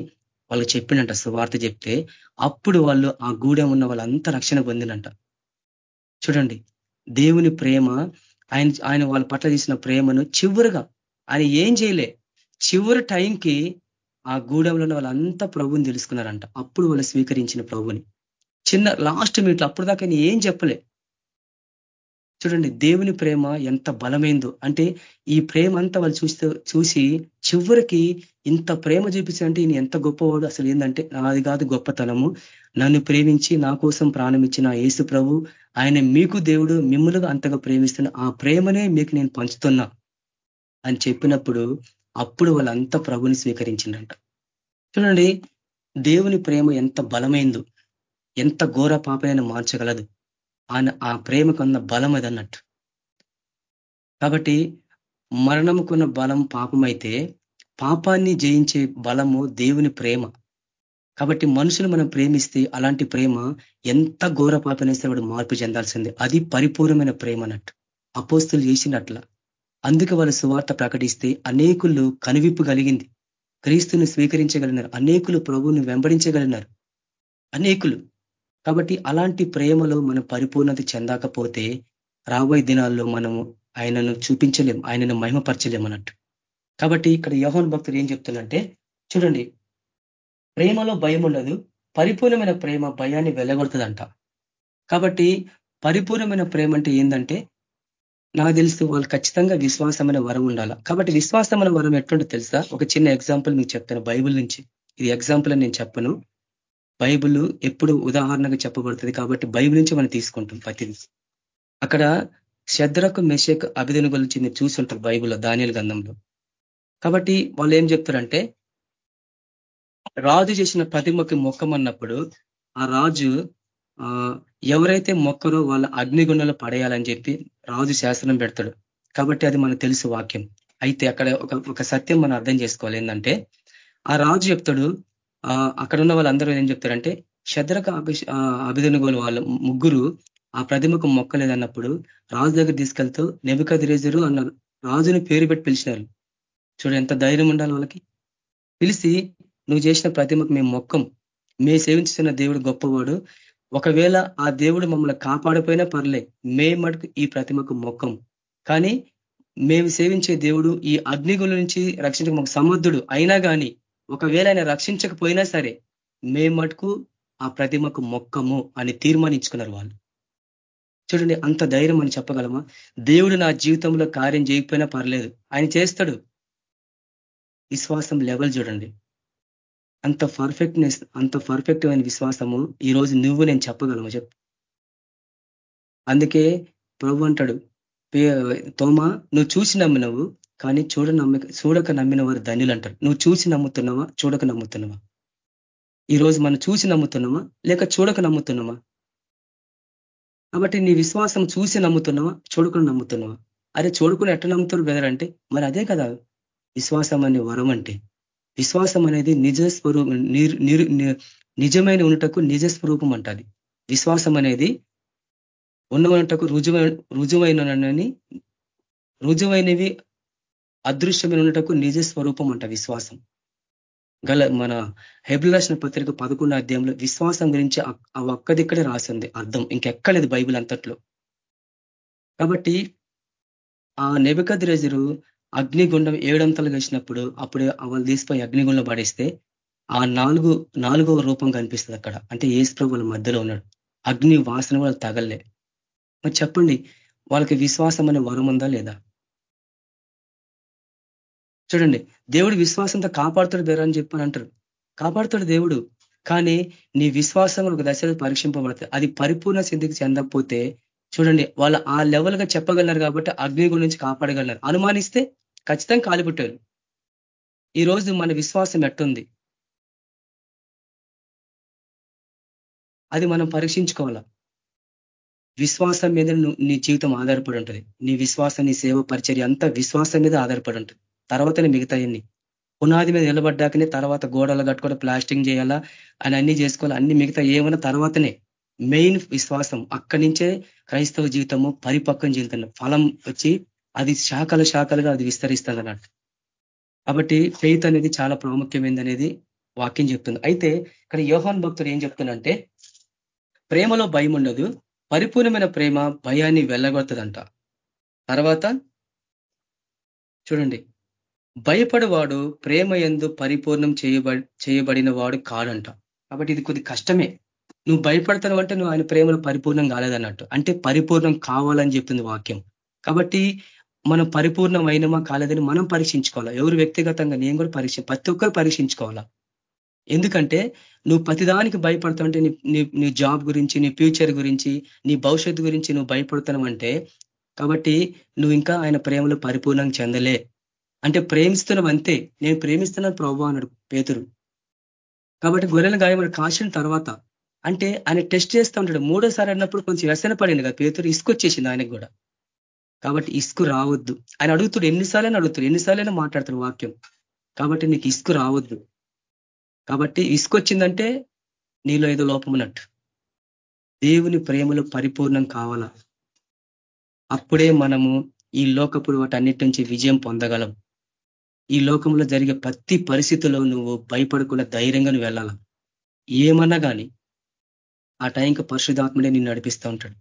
వాళ్ళు చెప్పిండంట సువార్త చెప్తే. అప్పుడు వాళ్ళు ఆ గూడెం ఉన్న వాళ్ళంతా రక్షణ పొందినంట. చూడండి దేవుని ప్రేమ ఆయన ఆయన వాళ్ళ పట్ల చేసిన ప్రేమను చివరిగా ఆయన ఏం చేయలే. చివరి టైంకి ఆ గూడెంలో ఉన్న వాళ్ళంతా ప్రభుని తెలుసుకున్నారంట. అప్పుడు వాళ్ళు స్వీకరించిన ప్రభుని చిన్న లాస్ట్ మినిట్లో అప్పుడు దాకా ఏం చెప్పలే. చూడండి దేవుని ప్రేమ ఎంత బలమైందో. అంటే ఈ ప్రేమ అంతా వాళ్ళు చూస్తే చూసి చివరికి ఇంత ప్రేమ చూపించాలంటే ఈయన ఎంత గొప్పవాడు అసలు ఏంటంటే నాది కాదు గొప్పతనము. నన్ను ప్రేమించి నా కోసం ప్రాణం ఇచ్చిన యేసు ప్రభు ఆయన మీకు దేవుడు మిమ్మల్ని అంతగా ప్రేమిస్తున్న ఆ ప్రేమనే మీకు నేను పంచుతున్నా అని చెప్పినప్పుడు అప్పుడు వాళ్ళంతా ప్రభుని స్వీకరించిందంట. చూడండి దేవుని ప్రేమ ఎంత బలమైందో. ఎంత ఘోర పాపైనా మార్చగలదు. ఆయన ఆ ప్రేమకున్న బలం అది అన్నట్టు కాబట్టి మరణముకున్న బలం పాపమైతే పాపాన్ని జయించే బలము దేవుని ప్రేమ. కాబట్టి మనుషులు మనం ప్రేమిస్తే అలాంటి ప్రేమ ఎంత ఘోర పాపనేస్తే వాడు మార్పు చెందాల్సిందే. అది పరిపూర్ణమైన ప్రేమ అన్నట్టు. అపోస్తులు చేసినట్ల. అందుకే వాళ్ళు సువార్త ప్రకటిస్తే అనేకులు కనువిప్పు కలిగింది. క్రీస్తుని స్వీకరించగలిగినారు. అనేకులు ప్రభువుని వెంబడించగలిగినారు. అనేకులు. కాబట్టి అలాంటి ప్రేమలో మనం పరిపూర్ణత చెందాకపోతే రాబోయే దినాల్లో మనము ఆయనను చూపించలేం ఆయనను మహిమపరచలేం అన్నట్టు. కాబట్టి ఇక్కడ యోహన్ భక్తులు ఏం చెప్తుందంటే చూడండి ప్రేమలో భయం ఉండదు పరిపూర్ణమైన ప్రేమ భయాన్ని వెళ్ళగొడుతుందంట కాబట్టి పరిపూర్ణమైన ప్రేమ అంటే ఏంటంటే నాకు తెలుసు వాళ్ళు ఖచ్చితంగా విశ్వాసమైన వరం ఉండాలి. కాబట్టి విశ్వాసమైన వరం ఎట్లుంటే తెలుసా? ఒక చిన్న ఎగ్జాంపుల్ మీకు చెప్తాను బైబుల్ నుంచి. ఇది ఎగ్జాంపుల్ అని నేను చెప్పను. బైబుల్ ఎప్పుడు ఉదాహరణగా చెప్పబడుతుంది కాబట్టి బైబుల్ నుంచి మనం తీసుకుంటాం ప్రతిదీ. అక్కడ శద్రకు మెషక్ అభిధుని గురించి మీరు చూసి ఉంటారు బైబుల్లో దానియల గంధంలో కాబట్టి వాళ్ళు ఏం చెప్తారంటే రాజు చేసిన ప్రతిమకి మొక్కమన్నప్పుడు ఆ రాజు ఎవరైతే మొక్కరో వాళ్ళ అగ్నిగుండంలో పడేయాలని చెప్పి రాజు శాసనం పెడతాడు. కాబట్టి అది మనకు తెలుసు వాక్యం. అయితే అక్కడ ఒక ఒక సత్యం మనం అర్థం చేసుకోవాలి ఏంటంటే ఆ రాజు చెప్తాడు అక్కడ ఉన్న వాళ్ళందరూ ఏం చెప్తారంటే శద్రక అభిదనుగోలు వాళ్ళ ముగ్గురు ఆ ప్రతిమకు మొక్కలేదన్నప్పుడు రాజు దగ్గర తీసుకెళ్తూ నెబికదిరేజరు అన్న రాజుని పేరు పెట్టి పిలిచినారు. చూడు ఎంత ధైర్యం ఉండాలి వాళ్ళకి. పిలిచి నువ్వు చేసిన ప్రతిమకు మేము మొక్కం. మేము సేవించిన దేవుడు గొప్పవాడు. ఒకవేళ ఆ దేవుడు మమ్మల్ని కాపాడిపోయినా పర్లే మే మటుకు ఈ ప్రతిమకు మొక్కం. కానీ మేము సేవించే దేవుడు ఈ అగ్నిగుల నుంచి రక్షించక మాకు సమర్థుడు. అయినా కానీ ఒకవేళ ఆయన రక్షించకపోయినా సరే మే మటుకు ఆ ప్రతిమకు మొక్కము అని తీర్మానించుకున్నారు వాళ్ళు. చూడండి అంత ధైర్యం అని చెప్పగలమా? దేవుడు నా జీవితంలో కార్యం చేయకపోయినా పర్లేదు. ఆయన చేస్తాడు. విశ్వాసం లెవెల్ చూడండి. అంత పర్ఫెక్ట్నెస్ అంత పర్ఫెక్ట్ అయిన విశ్వాసము ఈరోజు నువ్వు నేను చెప్పగలము? చెప్పు అందుకే ప్రభు అంటాడు తోమా నువ్వు చూసి నమ్మినవు కానీ చూడ నమ్మక చూడక నమ్మిన వారు ధన్యులు అంటారు నువ్వు చూసి నమ్ముతున్నావా? చూడక నమ్ముతున్నావా? ఈరోజు మనం చూసి నమ్ముతున్నామా? లేక చూడక నమ్ముతున్నామా? కాబట్టి నీ విశ్వాసం చూసి నమ్ముతున్నావా? చూడకుండా నమ్ముతున్నావా? అరే చూడకుండా ఎట్లా నమ్ముతారు బ్రదర్ అంటే? మరి అదే కదా. విశ్వాసం అనే వరం అంటే. విశ్వాసం అనేది నిజ స్వరూపం నిజమైన ఉన్నటకు నిజ స్వరూపం అంటది. విశ్వాసం అనేది ఉన్నటకు రుజువైన రుజువైనని రుజువైనవి అదృశ్యమైన ఉండటకు నిజ స్వరూపం అంట విశ్వాసం. గల మన హెబిలాసిన పత్రిక పదకొండు అధ్యాయంలో విశ్వాసం గురించి ఆ ఒక్కదిక్కడే రాసింది అర్థం. ఇంకెక్కలేదు బైబిల్ అంతట్లో. కాబట్టి ఆ నెబకద్ రెజరు అగ్నిగుండం ఏడంతలు వేసినప్పుడు అప్పుడు వాళ్ళు తీసిపోయి అగ్నిగుండం పడేస్తే ఆ నాలుగు నాలుగవ రూపం కనిపిస్తుంది అక్కడ. అంటే ఏసుప్రభుల మధ్యలో ఉన్నాడు. అగ్ని వాసన వాళ్ళు తగలే మరి చెప్పండి వాళ్ళకి విశ్వాసం అనే వరం ఉందా లేదా? చూడండి దేవుడు విశ్వాసంతో కాపాడుతాడు బేరా అని చెప్పని అంటారు. కాపాడుతాడు దేవుడు. కానీ నీ విశ్వాసం ఒక దశలో పరీక్షింపబడుతుంది అది పరిపూర్ణ సిద్ధికి చెందకపోతే చూడండి వాళ్ళు ఆ లెవెల్గా చెప్పగలరు కాబట్టి అగ్నిగుడి నుంచి కాపాడగలరు. అనుమానిస్తే ఖచ్చితంగా కాలిపుట్టారు ఈ రోజు మన విశ్వాసం ఎట్టుంది? అది మనం పరీక్షించుకోవాలా? విశ్వాసం మీద నీ జీవితం ఆధారపడి ఉంటుంది. నీ విశ్వాసం నీ సేవ పరిచర్య అంతా విశ్వాసం మీద ఆధారపడి ఉంటుంది. తర్వాతనే మిగతాయన్ని. పునాది మీద నిలబడ్డాకనే తర్వాత గోడలు కట్టుకోవడం ప్లాస్టింగ్ చేయాలా అని అన్ని చేసుకోవాలి అన్ని మిగతా ఏమైనా తర్వాతనే. మెయిన్ విశ్వాసం అక్కడి నుంచే క్రైస్తవ జీవితము పరిపక్వం జీవితం ఫలం వచ్చి అది శాఖలు శాఖలుగా అది విస్తరిస్తుంది అన్నట్టు కాబట్టి ఫెయిత్ అనేది చాలా ప్రాముఖ్యమైనది అనేది వాక్యం చెప్తుంది. అయితే ఇక్కడ యోహాన్ భక్తుడు ఏం చెప్తుందంటే ప్రేమలో భయం ఉండదు పరిపూర్ణమైన ప్రేమ భయాన్ని వెళ్ళగొడుతుందంట తర్వాత చూడండి. భయపడేవాడు ప్రేమ ఎందు పరిపూర్ణం చేయబడి చేయబడిన వాడు కాడంట. కాబట్టి ఇది కొద్ది కష్టమే. నువ్వు భయపడతావు అంటే నువ్వు ఆయన ప్రేమలో పరిపూర్ణం కాలేదన్నట్టు. అంటే పరిపూర్ణం కావాలని చెప్తుంది వాక్యం. కాబట్టి మనం పరిపూర్ణం అయినమా కాలేదని మనం పరీక్షించుకోవాలా. ఎవరు వ్యక్తిగతంగా నేను కూడా పరీక్ష ప్రతి ఒక్కరు పరీక్షించుకోవాలా. ఎందుకంటే నువ్వు ప్రతిదానికి భయపడతావంటే నీ నీ జాబ్ గురించి నీ ఫ్యూచర్ గురించి నీ భవిష్యత్తు గురించి నువ్వు భయపడుతున్నావు అంటే కాబట్టి నువ్వు ఇంకా ఆయన ప్రేమలో పరిపూర్ణంగా చెందలే. అంటే ప్రేమిస్తున్నాం అంతే. నేను ప్రేమిస్తున్నాను ప్రభు అన్నాడు పేతురు. కాబట్టి గొర్రెల గాయమని కాసిన తర్వాత అంటే ఆయన టెస్ట్ చేస్తూ ఉంటాడు. మూడోసారి అన్నప్పుడు కొంచెం వ్యసన పడింది కదా పేతురు ఇసుకొచ్చేసింది ఆయనకు కూడా. కాబట్టి ఇసుకు రావద్దు. ఆయన అడుగుతాడు ఎన్నిసార్లైనా అడుగుతాడు ఎన్నిసార్లైనా మాట్లాడతాడు వాక్యం. కాబట్టి నీకు ఇసుకు రావద్దు. కాబట్టి ఇసుకొచ్చిందంటే నీలో ఏదో లోపం ఉన్నట్టు. దేవుని ప్రేమలో పరిపూర్ణం కావాలా? అప్పుడే మనము ఈ లోకపుడు వాటి అన్నిటి నుంచి విజయం పొందగలం. ఈ లోకంలో జరిగే ప్రతి పరిస్థితుల్లో నువ్వు భయపడకుండా ధైర్యంగా నువ్వు వెళ్ళాల? ఏమన్నా కానీ ఆ టైంకి పరిశుధాత్మడే నిన్ను నడిపిస్తూ ఉంటాడు.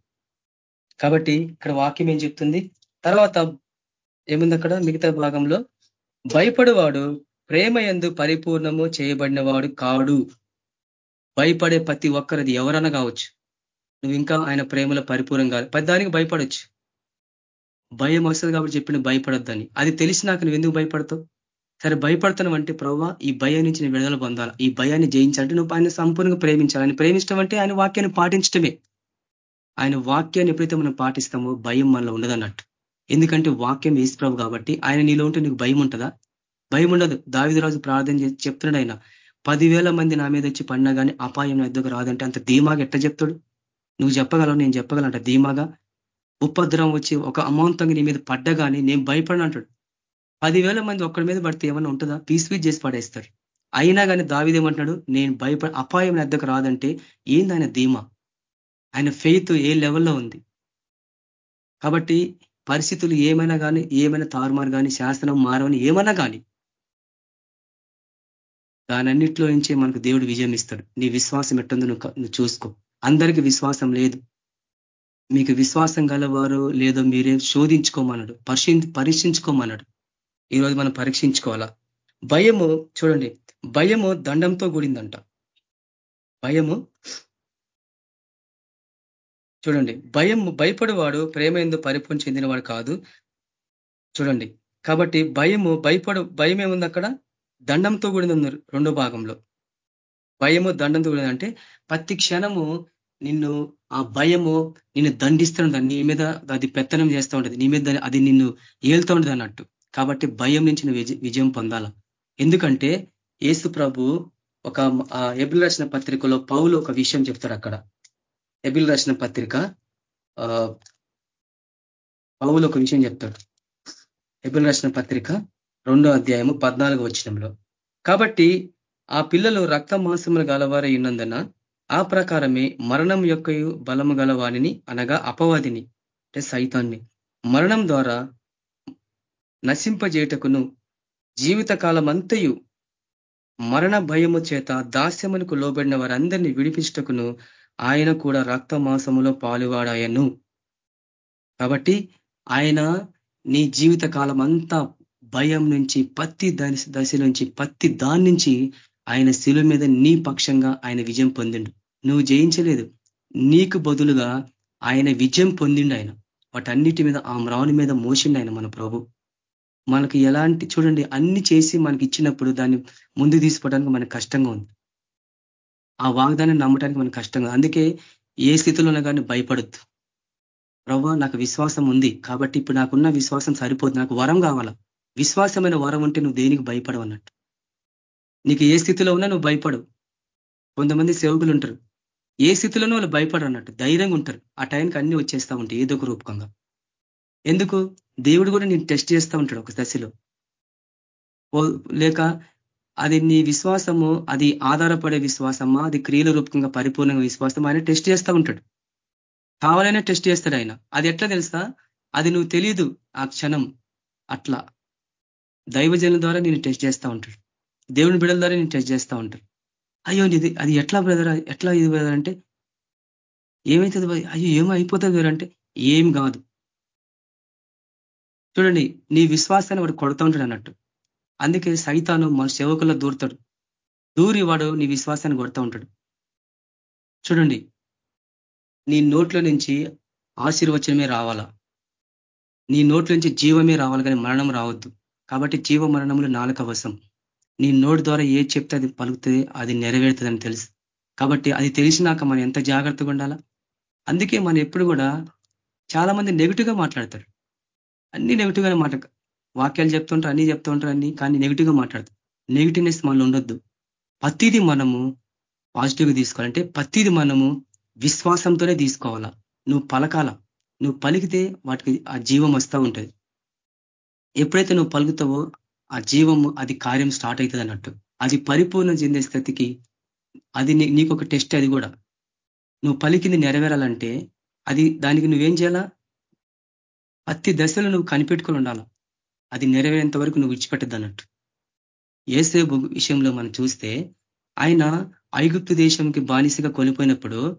కాబట్టి ఇక్కడ వాక్యం ఏం చెప్తుంది? తర్వాత ఏముంది అక్కడ? మిగతా భాగంలో భయపడేవాడు ప్రేమ ఎందు పరిపూర్ణము చేయబడిన వాడు కాడు. భయపడే ప్రతి ఒక్కరిది ఎవరన్నా కావచ్చు. నువ్వు ఇంకా ఆయన ప్రేమలో పరిపూర్ణం కాదు. పెద్దానికి భయపడొచ్చు. భయం వస్తుంది కాబట్టి చెప్పిన భయపడొద్దని. అది తెలిసి నాకు నువ్వు ఎందుకు భయపడతావు? సరే భయపడుతున్నావు అంటే ప్రవ్వా ఈ భయం నుంచి నేను విడుదల పొందాలి? ఈ భయాన్ని జయించాలంటే నువ్వు ఆయన సంపూర్ణంగా ప్రేమించాలి. ఆయన ప్రేమించడం అంటే ఆయన వాక్యాన్ని పాటించడమే ఆయన వాక్యాన్ని ఎప్పుడైతే మనం పాటిస్తామో భయం మనలో ఉండదన్నట్టు. ఎందుకంటే వాక్యం ఏసు ప్రభు కాబట్టి ఆయన నీలో ఉంటే నీకు భయం ఉంటుందా? భయం ఉండదు. దావిదరాజు ప్రార్థన చేసి చెప్తున్నాడు ఆయన పదివేల మంది నా మీద వచ్చి పడినా కానీ అపాయం నా ఎద్దుకు రాదంటే అంత ధీమాగా ఎట్లా చెప్తాడు? నువ్వు చెప్పగలవు? నేను చెప్పగలంట ధీమాగా? ఉపద్రవం వచ్చి ఒక అమాంతంగా నీ మీద పడ్డగాని నేను భయపడను అంటాడు. పదివేల మంది ఒక్కడి మీద పడితే ఏమన్నా ఉంటుందా? పీస్ పీస్ చేసి పడేస్తారు. అయినా కానీ దావిదేమంటున్నాడు నేను భయపడ అపాయం ఎద్దకు రాదంటే ఏంది ఆయన ధీమా? ఆయన ఫెయిత్ ఏ లెవెల్లో ఉంది? కాబట్టి పరిస్థితులు ఏమైనా కానీ ఏమైనా తారుమారు కానీ శాసనం మారవని ఏమైనా కానీ దానన్నిట్లో నుంచే మనకు దేవుడు విజయం ఇస్తాడు. నీ విశ్వాసం ఎట్టుందో నువ్వు చూసుకో. అందరికీ విశ్వాసం లేదు. మీకు విశ్వాసం గలవారు లేదో మీరే శోధించుకోమన్నాడు. పరిశీ పరీక్షించుకోమన్నాడు. ఈరోజు మనం పరీక్షించుకోవాలా? భయము చూడండి భయము దండంతో కూడిందంట. భయము చూడండి భయం భయపడేవాడు ప్రేమ ఎందు పరిపూర్ణ చెందినవాడు కాదు. చూడండి కాబట్టి భయము భయపడు భయం ఏముంది అక్కడ? దండంతో కూడింది ఉంది రెండో భాగంలో. భయము దండంతో కూడింది అంటే ప్రతి క్షణము నిన్ను ఆ భయము నిన్ను దండిస్తున్నది నీ మీద అది పెత్తనం చేస్తూ ఉంటుంది నీ మీద అది నిన్ను ఏలుతూ ఉంటుంది అన్నట్టు. కాబట్టి భయం నుంచి విజయం పొందాల. ఎందుకంటే ఏసు ప్రభు ఒక ఎబిల్ రచన పత్రికలో పౌలు ఒక విషయం చెప్తాడు అక్కడ. ఎబిల్ రచన పత్రిక పౌలు ఒక విషయం చెప్తాడు. ఎబిల్ రచన పత్రిక రెండో అధ్యాయము పద్నాలుగు వచ్చినంలో కాబట్టి ఆ పిల్లలు రక్త మాంసములు గలవారై ఉన్నందున ఆ ప్రకారమే మరణం యొక్క బలము గల వాణిని అనగా అపవాదిని అంటే సైతాన్ని. మరణం ద్వారా నశింపజేయటకును జీవితకాలమంతయు మరణ భయము చేత దాస్యమునకు లోబడిన వారందరినీ విడిపించటకును ఆయన కూడా రక్త మాసములో పాలువాడాయను. కాబట్టి ఆయన నీ జీవిత కాలం అంతా భయం నుంచి పత్తి దశ నుంచి పత్తి దాని నుంచి ఆయన శిలు మీద నీ పక్షంగా ఆయన విజయం పొందిండు. నువ్వు జయించలేదు. నీకు బదులుగా ఆయన విజయం పొందిండు ఆయన. వాటన్నిటి మీద ఆ మ్రావుని మీద మోసిండు ఆయన మన ప్రభు. మనకి ఎలాంటి చూడండి అన్ని చేసి మనకి ఇచ్చినప్పుడు దాన్ని ముందు తీసుకోవడానికి మనకు కష్టంగా ఉంది. ఆ వాగ్దాన్ని నమ్మటానికి మనకు కష్టంగా అందుకే ఏ స్థితిలో కానీ భయపడద్దు. ప్రవ్వా నాకు విశ్వాసం ఉంది. కాబట్టి ఇప్పుడు నాకున్న విశ్వాసం సరిపోదు. నాకు వరం కావాలా? విశ్వాసమైన వరం ఉంటే నువ్వు దేనికి భయపడవు అన్నట్టు. నీకు ఏ స్థితిలో ఉన్నా నువ్వు భయపడవు. కొంతమంది సేవకులు ఉంటారు. ఏ స్థితిలోనూ వాళ్ళు భయపడరు అన్నట్టు. ధైర్యంగా ఉంటారు. ఆ టైంకి అన్ని వచ్చేస్తూ ఉంటాయి. ఏదో ఒక రూపకంగా. ఎందుకు? దేవుడు కూడా నేను టెస్ట్ చేస్తూ ఉంటాడు ఒక దశలో. లేక అది నీ విశ్వాసము అది ఆధారపడే విశ్వాసమా అది క్రియల రూపకంగా పరిపూర్ణంగా విశ్వాసం ఆయన టెస్ట్ చేస్తూ ఉంటాడు. కావాలనే టెస్ట్ చేస్తాడు ఆయన. అది ఎట్లా తెలుసా? అది నువ్వు తెలియదు ఆ క్షణం. అట్లా. దైవజనుల ద్వారా నేను టెస్ట్ చేస్తూ ఉంటాడు. దేవుని బిడల ద్వారా నేను టెస్ట్ చేస్తూ ఉంటాడు. అయ్యో ఇది అది ఎట్లా బ్రదర్? ఎట్లా ఇది బ్రదర్ అంటే ఏమవుతుంది అయ్యో ఏమో అయిపోతుంది బ్రదర్ అంటే ఏం కాదు. చూడండి నీ విశ్వాసాన్ని వాడు కొడుతూ ఉంటాడు అన్నట్టు. అందుకే సైతాను మన సేవకుల్లో దూరుతాడు. దూరి వాడు నీ విశ్వాసాన్ని కొడుతూ ఉంటాడు. చూడండి నీ నోట్లో నుంచి ఆశీర్వచనమే రావాలా? నీ నోట్ల నుంచి జీవమే రావాలి కానీ మరణం రావద్దు. కాబట్టి జీవ మరణములు నాలుక వశం. నీ నోటి ద్వారా ఏ చెప్తే అది పలుకుతుంది అది నెరవేరుతుందని తెలుసు. కాబట్టి అది తెలిసినాక మనం ఎంత జాగ్రత్తగా ఉండాలా? అందుకే మనం ఎప్పుడు కూడా చాలా మంది నెగిటివ్గా మాట్లాడతారు. అన్ని నెగిటివ్గానే మాట వాక్యాలు చెప్తుంటారు అన్ని చెప్తుంటారు అన్ని కానీ నెగిటివ్గా మాట్లాడదు. నెగిటివ్నెస్ మనలో ఉండొద్దు. ప్రతిది మనము పాజిటివ్గా తీసుకోవాలంటే ప్రతిది మనము విశ్వాసంతోనే తీసుకోవాలా. నువ్వు పలకాల. నువ్వు పలికితే వాటికి ఆ జీవం వస్తూ ఉంటుంది. ఎప్పుడైతే నువ్వు పలుకుతావో ఆ జీవము అది కార్యం స్టార్ట్ అవుతుంది అన్నట్టు. అది పరిపూర్ణం చెందే స్థితికి అది నీకు ఒక టెస్ట్ అది కూడా. నువ్వు పలికింది నెరవేరాలంటే అది దానికి నువ్వేం చేయాలా? ప్రతి దశలో నువ్వు కనిపెట్టుకొని ఉండాలి? అది నెరవేరేంత వరకు నువ్వు విడిచిపెట్టద్దు అన్నట్టు. ఏసేపు విషయంలో మనం చూస్తే ఆయన ఐగుప్తు దేశంకి బానిసగా కోల్పోయినప్పుడు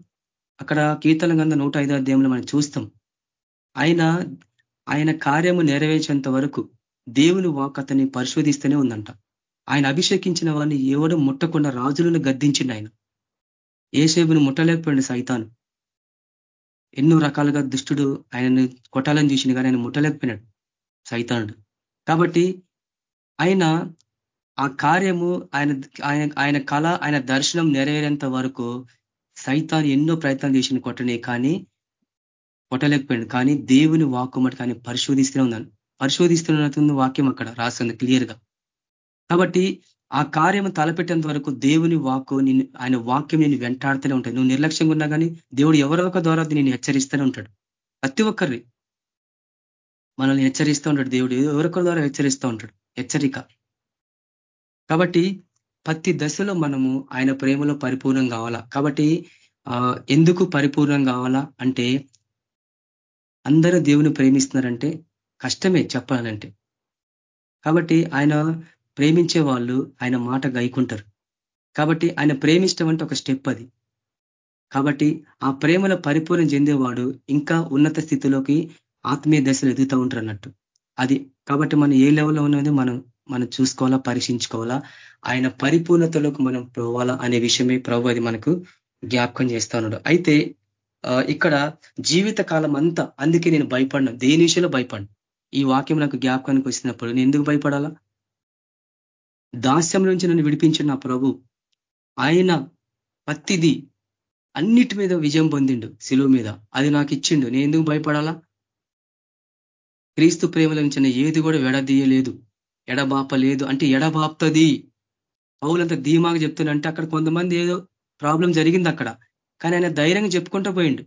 అక్కడ కీర్తన గంధ నూట ఐదో అధ్యాయంలో మనం చూస్తాం. ఆయన ఆయన కార్యము నెరవేర్చేంత వరకు దేవుని వాక్ అతన్ని పరిశోధిస్తూనే ఉందంట. ఆయన అభిషేకించిన వాళ్ళని ఎవడు ముట్టకుండా రాజులను గద్దించిండు ఆయన. ఏసేపును ముట్టలేకపోయింది సైతాను. ఎన్నో రకాలుగా దుష్టుడు ఆయనను కొట్టాలని చూసిన కానీ ఆయన ముట్టలేకపోయినాడు. సైతానుడు. కాబట్టి ఆయన ఆ కార్యము ఆయన ఆయన ఆయన కళ ఆయన దర్శనం నెరవేరేంత వరకు సైతాన్ ఎన్నో ప్రయత్నాలు చేసిన కొట్టనే కానీ కొట్టలేకపోయాడు. కానీ దేవుని వాక్కు మటు కానీ పరిశోధిస్తూనే ఉన్నాను పరిశోధిస్తున్నట్టుంది వాక్యం అక్కడ రాస్తుంది క్లియర్గా కాబట్టి ఆ కార్యం తలపెట్టేంత వరకు దేవుని వాక్కు నేను ఆయన వాక్యం నేను వెంటాడుతూనే ఉంటాయి. నువ్వు నిర్లక్ష్యంగా ఉన్నా కానీ దేవుడు ఎవరో ఒక ద్వారా నేను హెచ్చరిస్తూనే ఉంటాడు. ప్రతి ఒక్కరిని. మనల్ని హెచ్చరిస్తూ ఉంటాడు దేవుడు. ఎవరొకరి ద్వారా హెచ్చరిస్తూ ఉంటాడు? హెచ్చరిక. కాబట్టి ప్రతి దశలో మనము ఆయన ప్రేమలో పరిపూర్ణం కావాలా? కాబట్టి ఎందుకు పరిపూర్ణం కావాలా అంటే అందరూ దేవుని ప్రేమిస్తున్నారంటే కష్టమే చెప్పాలంటే. కాబట్టి ఆయన ప్రేమించే వాళ్ళు ఆయన మాట గైకుంటారు. కాబట్టి ఆయన ప్రేమిష్టం అంటే ఒక స్టెప్ అది. కాబట్టి ఆ ప్రేమలో పరిపూర్ణం చెందేవాడు ఇంకా ఉన్నత స్థితిలోకి ఆత్మీయ దశలు ఎదుగుతూ ఉంటారు అన్నట్టు అది కాబట్టి మనం ఏ లెవెల్లో ఉన్నది మనం మనం చూసుకోవాలా పరీక్షించుకోవాలా ఆయన పరిపూర్ణతలోకి మనం పోవాలా అనే విషయమే ప్రభు అది మనకు జ్ఞాపకం చేస్తా ఉన్నాడు. అయితే ఇక్కడ జీవిత కాలం అంతా అందుకే నేను భయపడను దేని విషయంలో భయపడను ఈ వాక్యం నాకు జ్ఞాపకానికి వచ్చినప్పుడు నేను ఎందుకు భయపడాలా? దాస్యం నుంచి నన్ను విడిపించిన నా ప్రభు ఆయన పత్తిది అన్నిటి మీద విజయం పొందిండు శిలువు మీద. అది నాకు ఇచ్చిండు. నేను ఎందుకు భయపడాలా? క్రీస్తు ప్రేమల నుంచి ఏది కూడా ఎడదీయలేదు. ఎడబాపలేదు. అంటే ఎడబాప్తది. పౌలంత ధీమాగా చెప్తున్నంటే అక్కడ కొంతమంది ఏదో ప్రాబ్లం జరిగింది అక్కడ. కానీ ఆయన ధైర్యంగా చెప్పుకుంటూ పోయిండు.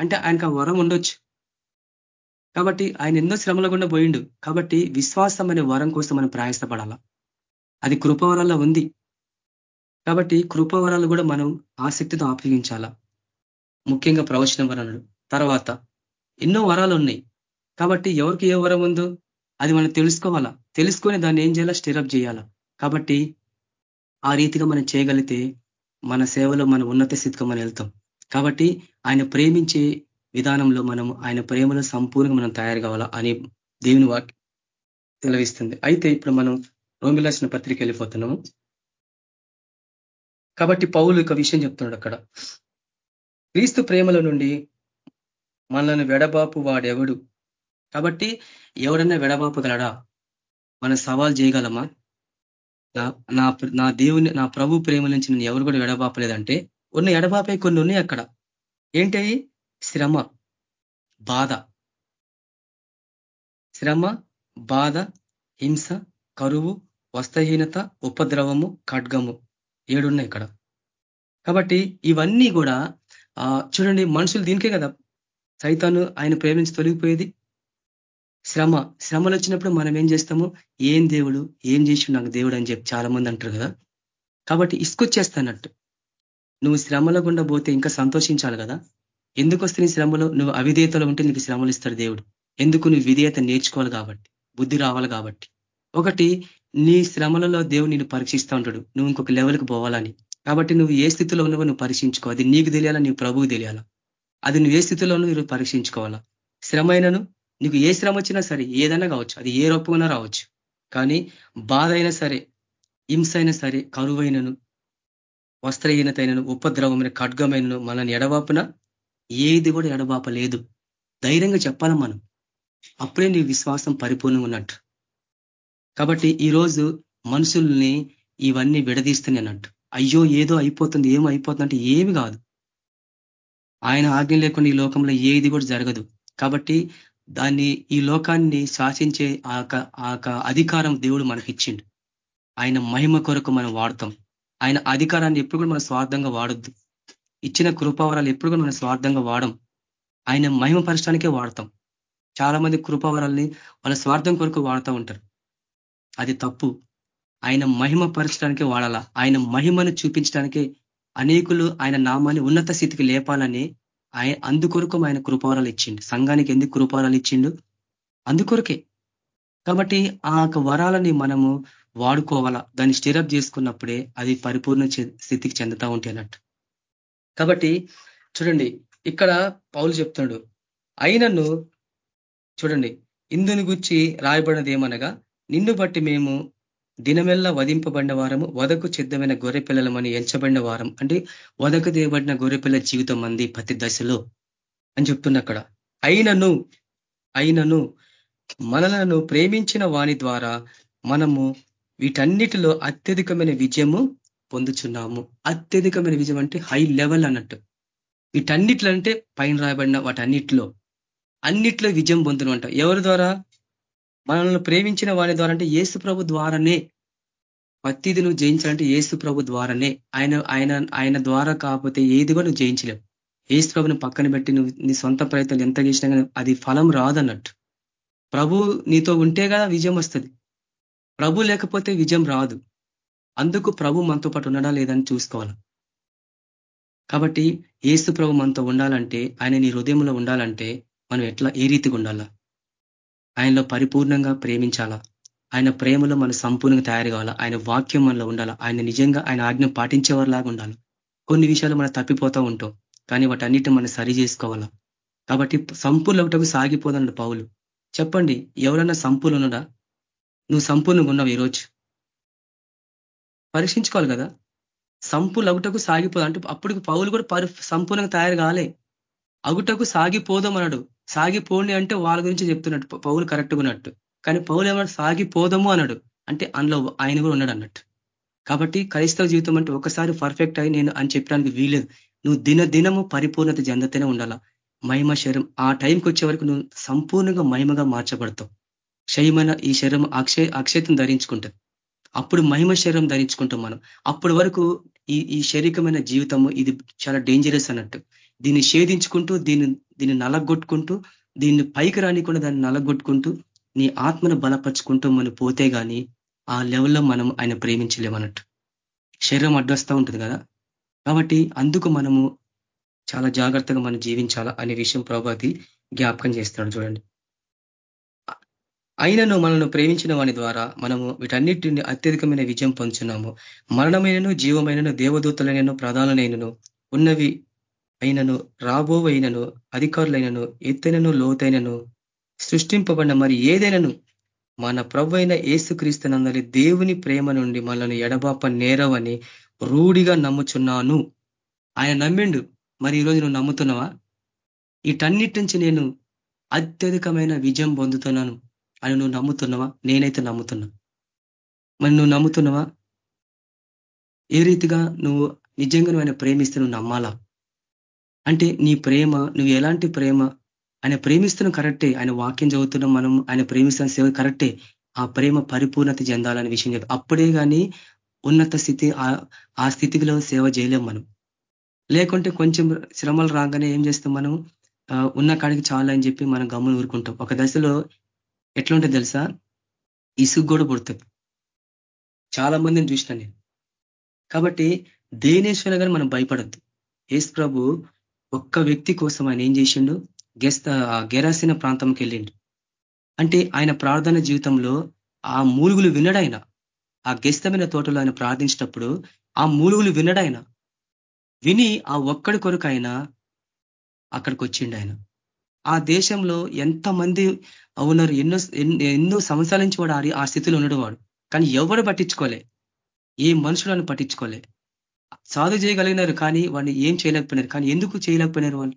అంటే ఆయనకు ఆ వరం ఉండొచ్చు. కాబట్టి ఆయన ఎన్నో శ్రమల గుండా పోయిండు. కాబట్టి విశ్వాసం అనే వరం కోసం మనం ప్రయాసపడాలా? అది కృపవరాల్లో ఉంది. కాబట్టి కృపవరాలు కూడా మనం ఆసక్తితో ఆపయోగించాలా ముఖ్యంగా ప్రవచన వరాలు తర్వాత ఎన్నో వరాలు ఉన్నాయి. కాబట్టి ఎవరికి ఏ వరం ఉందో అది మనం తెలుసుకోవాలా? తెలుసుకొని దాన్ని ఏం చేయాలా? స్టిరప్ చేయాలా? కాబట్టి ఆ రీతిగా మనం చేయగలిగితే మన సేవలో మన ఉన్నత స్థితికి మనం వెళ్తాం. కాబట్టి ఆయన ప్రేమించే విధానంలో మనం ఆయన ప్రేమలో సంపూర్ణంగా మనం తయారు కావాలా అని దేవుని వాక్యం తెలివిస్తుంది అయితే ఇప్పుడు మనం రోమిలాసిన పత్రిక వెళ్ళిపోతున్నాము. కాబట్టి పౌలు ఒక విషయం చెప్తున్నాడు అక్కడ. క్రీస్తు ప్రేమల నుండి మనల్ని వెడబాపు వాడెవడు? కాబట్టి ఎవడన్నా వెడబాపగలడా మనం సవాల్ చేయగలమా? నా నా నా దేవుని నా ప్రభు ప్రేమ నుంచి నేను ఎవరు కూడా ఎడబాపలేదంటే ఉన్న ఎడబాపే కొన్ని ఉన్నాయి అక్కడ. ఏంటి? శ్రమ బాధ. శ్రమ బాధ హింస కరువు వస్త్రహీనత ఉపద్రవము ఖడ్గము ఏడున్నాయి ఇక్కడ. కాబట్టి ఇవన్నీ కూడా చూడండి మనుషులు దీనికే కదా. సైతాను ఆయన ప్రేమించి తొలగిపోయేది. శ్రమ శ్రమలు వచ్చినప్పుడు మనం ఏం చేస్తాము? ఏం దేవుడు ఏం చేసి నాకు దేవుడు అని చెప్పి చాలా మంది అంటారు కదా. కాబట్టి ఇసుకొచ్చేస్తానట్టు నువ్వు శ్రమల గుండా పోతే ఇంకా సంతోషించాలి కదా. ఎందుకు వస్తే నీ శ్రమలో? నువ్వు అవిధేయతలో ఉంటే నీకు శ్రమలు ఇస్తాడు దేవుడు. ఎందుకు? నువ్వు విధేయత నేర్చుకోవాలి కాబట్టి బుద్ధి రావాలి కాబట్టి. ఒకటి నీ శ్రమలలో దేవుడు నిన్ను పరీక్షిస్తూ ఉంటాడు. నువ్వు ఇంకొక లెవెల్కి పోవాలని. కాబట్టి నువ్వు ఏ స్థితిలో ఉన్నావో నువ్వు పరీక్షించుకో. అది నీకు తెలియాలా నీ ప్రభువు తెలియాలా? అది నువ్వు ఏ స్థితిలో నువ్వు పరీక్షించుకోవాలా? శ్రమ నీకు ఏ శ్రమ వచ్చినా సరే ఏదైనా కావచ్చు. అది ఏ రూపమైనా రావచ్చు. కానీ బాధ అయినా సరే హింస అయినా సరే కరువైనను వస్త్రహీనతైనను ఉపద్రవమైన ఖడ్గమైనను మనల్ని ఎడవాపున ఏది కూడా ఎడబాప లేదు ధైర్యంగా చెప్పాలి మనం? అప్పుడే నీ విశ్వాసం పరిపూర్ణంగా ఉన్నట్టు. కాబట్టి ఈరోజు మనుషుల్ని ఇవన్నీ విడదీస్తున్నాయి అయ్యో ఏదో అయిపోతుంది ఏమో అయిపోతుంది అంటే ఏమి కాదు. ఆయన ఆజ్ఞ లేకుండా ఈ లోకంలో ఏది కూడా జరగదు. కాబట్టి దాన్ని ఈ లోకాన్ని శాసించే ఆ అధికారం దేవుడు మనకిచ్చిండు. ఆయన మహిమ కొరకు మనం వాడతాం. ఆయన అధికారాన్ని ఎప్పుడు కూడా మనం స్వార్థంగా వాడొద్దు. ఇచ్చిన కృపావరాలు ఎప్పుడు కూడా మనం స్వార్థంగా వాడం. ఆయన మహిమ పరచడానికే వాడతాం. చాలా మంది కృపావరాల్ని వాళ్ళ స్వార్థం కొరకు వాడుతూ ఉంటారు. అది తప్పు. ఆయన మహిమ పరచడానికే వాడాలా? ఆయన మహిమను చూపించడానికే అనేకులు ఆయన నామాన్ని ఉన్నత స్థితికి లేపాలని ఆయన అందుకొరకు ఆయన కృపావరాలు ఇచ్చిండు. సంఘానికి ఎందుకు కృపారాలు ఇచ్చిండు? అందుకొరకే కాబట్టి ఆ వరాలని మనము వాడుకోవాలా? దాన్ని స్టిరప్ చేసుకున్నప్పుడే అది పరిపూర్ణ స్థితికి చెందుతా ఉంటే అన్నట్టు. కాబట్టి చూడండి ఇక్కడ పౌలు చెప్తాడు అయినను చూడండి ఇందుని గురించి రాయబడినది ఏమనగా నిన్ను బట్టి మేము దినమెల్లా వధింపబడిన వారము వదకు సిద్ధమైన గొర్రె పిల్లలమని ఎంచబడిన వారం. అంటే వదకు దేయబడిన గొర్రె పిల్ల జీవితం అంది ప్రతి దశలో అని చెప్తున్న అక్కడ. అయినను అయినను మనలను ప్రేమించిన వాని ద్వారా మనము వీటన్నిటిలో అత్యధికమైన విజయము పొందుచున్నాము. అత్యధికమైన విజయం అంటే హై లెవెల్ అన్నట్టు. వీటన్నిట్లంటే పైన రాయబడిన వాటన్నిటిలో. అన్నిట్లో విజయం పొందునంట ఎవరి ద్వారా? మనల్ని ప్రేమించిన వారి ద్వారా అంటే ఏసు ప్రభు ద్వారానే ప్రతిది నువ్వు జయించాలంటే ఏసు ప్రభు ద్వారానే. ఆయన ఆయన ఆయన ద్వారా కాకపోతే ఏది కూడా నువ్వు జయించలేవు. ఏసు ప్రభుని పక్కన పెట్టి నువ్వు నీ సొంత ప్రయత్నాలు ఎంత చేసినా కానీ అది ఫలం రాదన్నట్టు. ప్రభు నీతో ఉంటే కదా విజయం వస్తుంది. ప్రభు లేకపోతే విజయం రాదు. అందుకు ప్రభు మనతో పాటు ఉండడా లేదని చూసుకోవాలి. కాబట్టి ఏసు ప్రభు మనతో ఉండాలంటే ఆయన నీ హృదయంలో ఉండాలంటే మనం ఎట్లా ఏ రీతిగా ఉండాలా? ఆయనలో పరిపూర్ణంగా ప్రేమించాలా? ఆయన ప్రేమలో మనం సంపూర్ణంగా తయారు కావాలా? ఆయన వాక్యం మనలో ఉండాలా? ఆయన నిజంగా ఆయన ఆజ్ఞ పాటించేవారిలాగా ఉండాలి? కొన్ని విషయాలు మనం తప్పిపోతూ ఉంటాం కానీ వాటన్నిటిని మనం సరి చేసుకోవాలా? కాబట్టి సంపూర్ణ ఒకటకు సాగిపోదన్నాడు పౌలు. చెప్పండి ఎవరన్నా సంపూర్ణ ఉన్నడా నువ్వు సంపూర్ణంగా ఉన్నావు ఈరోజు? పరీక్షించుకోవాలి కదా? సంపూర్ణ అగుటకు సాగిపోదు అంటే అప్పుడు పౌలు కూడా సంపూర్ణంగా తయారు కాలే. అగుటకు సాగిపోదాం అన్నాడు. సాగిపోండి అంటే వాళ్ళ గురించి చెప్తున్నట్టు. పౌలు కరెక్ట్గా ఉన్నట్టు. కానీ పౌలు ఏమన్నాడు? సాగిపోదాము అన్నాడు. అంటే అందులో ఆయన కూడా ఉన్నాడు అన్నట్టు. కాబట్టి క్రైస్తవ జీవితం అంటే ఒకసారి పర్ఫెక్ట్ అయి నేను అని చెప్పడానికి వీలేదు నువ్వు దిన దినము పరిపూర్ణత చెందతేనే ఉండాలా? మహిమ శరీరం ఆ టైంకి వచ్చే వరకు నువ్వు సంపూర్ణంగా మహిమగా మార్చబడతావు. క్షయమైన ఈ శరీరం అక్షయ అక్షయతను ధరించుకుంటుంది అప్పుడు మహిమ శరీరం ధరించుకుంటాం మనం. అప్పటి వరకు ఈ ఈ శారీరకమైన జీవితము ఇది చాలా డేంజరస్ అన్నట్టు. దీన్ని షేధించుకుంటూ దీన్ని దీన్ని నలగొట్టుకుంటూ దీన్ని పైకి రానికుండా దాన్ని నలగొట్టుకుంటూ నీ ఆత్మను బలపరుచుకుంటూ మనం పోతే కానీ ఆ లెవెల్లో మనం ఆయన ప్రేమించలేమన్నట్టు. శరీరం అడ్డొస్తూ ఉంటుంది కదా. కాబట్టి అందుకు మనము చాలా జాగ్రత్తగా మనం జీవించాలా అనే విషయం ప్రభాతి జ్ఞాపకం చేస్తాడు చూడండి. అయినను మనల్ని ప్రేమించిన వాని ద్వారా మనము వీటన్నిటిని అత్యధికమైన విజయం పొందుతున్నాము మరణమైనను జీవమైనను దేవదూతలైనను ప్రధానమైనను ఉన్నవి అయినను రాబోవైనను అధికారులైనను ఎత్తైనను లోతైనను సృష్టింపబడిన మరి ఏదైనాను మన ప్రభు అయిన ఏసుక్రీస్తునందరి దేవుని ప్రేమ నుండి మనల్ని ఎడబాప నేరవని రూఢిగా నమ్ముచున్నాను. ఆయన నమ్మిండు. మరి ఈరోజు నువ్వు నమ్ముతున్నావా? వీటన్నిటి నుంచి నేను అత్యధికమైన విజయం పొందుతున్నాను అని నువ్వు నమ్ముతున్నావా? నేనైతే నమ్ముతున్నా. మరి నువ్వు నమ్ముతున్నావా? ఏ రీతిగా నువ్వు నిజంగా నువ్వు ఆయన ప్రేమిస్తే నువ్వు నమ్మాలా? అంటే నీ ప్రేమ నువ్వు ఎలాంటి ప్రేమ? ఆయన ప్రేమిస్తున్నాం కరెక్టే ఆయన వాక్యం చదువుతున్నాం మనం ఆయన ప్రేమిస్తున్న సేవ కరెక్టే. ఆ ప్రేమ పరిపూర్ణత చెందాలనే విషయం చెప్పి. అప్పుడే కానీ ఉన్నత స్థితి ఆ స్థితిలో సేవ చేయలేం మనం. లేకుంటే కొంచెం శ్రమలు రాగానే ఏం చేస్తాం మనం? ఉన్న కాడికి చాలా అని చెప్పి మనం గమ్మున ఊరుకుంటాం. ఒక దశలో ఎట్లుంటే తెలుసా? ఇసుగు కూడా పుడుతుంది చాలా మందిని చూసిన నేను. కాబట్టి దేనేశ్వర గారు మనం భయపడద్దు. ఏసు ప్రభు ఒక్క వ్యక్తి కోసం ఆయన ఏం చేసిండు? గెస్త గెరాసిన ప్రాంతంకి వెళ్ళిండు. అంటే ఆయన ప్రార్థన జీవితంలో ఆ మూలుగులు వినడాయన. ఆ గెస్తమైన తోటలో ఆయన ప్రార్థించినప్పుడు ఆ మూలుగులు వినడాయన. విని ఆ ఒక్కడి కొరకు ఆయన అక్కడికి వచ్చిండు ఆయన ఆ దేశంలో ఎంతమంది ఉన్నారు ఎన్నో ఎన్నో సంవత్సరాల నుంచి వాడు ఆ స్థితిలో ఉండడు వాడు కానీ ఎవడు పట్టించుకోలే. ఏ మనుషులను పట్టించుకోలే. సాధు చేయగలిగినారు కానీ వాడిని ఏం చేయలేకపోయినారు. కానీ ఎందుకు చేయలేకపోయినారు వాళ్ళు?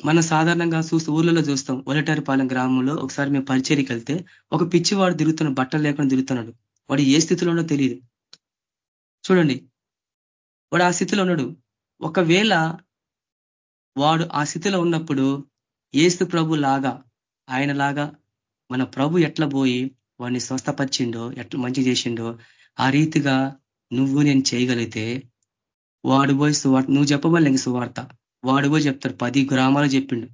మనం సాధారణంగా చూస్తూ ఊర్లలో చూస్తాం ఒలటారిపాలెం గ్రామంలో ఒకసారి మేము పరిచర్కి వెళ్తే ఒక పిచ్చివాడు తిరుగుతున్న బట్టలు లేకుండా తిరుగుతున్నాడు. వాడు ఏ స్థితిలో ఉన్నో తెలియదు చూడండి వాడు ఆ స్థితిలో ఉన్నాడు. ఒకవేళ వాడు ఆ స్థితిలో ఉన్నప్పుడు ఏస్తు ప్రభు లాగా ఆయన లాగా మన ప్రభు ఎట్లా పోయి వాడిని స్వస్థపరిచిండో ఎట్లా మంచి చేసిండో ఆ రీతిగా నువ్వు నేను చేయగలిగితే వాడు పోయి సువార్త నువ్వు చెప్పబోలే సువార్త. వాడు పోయి చెప్తాడు. పది గ్రామాలు చెప్పిండు.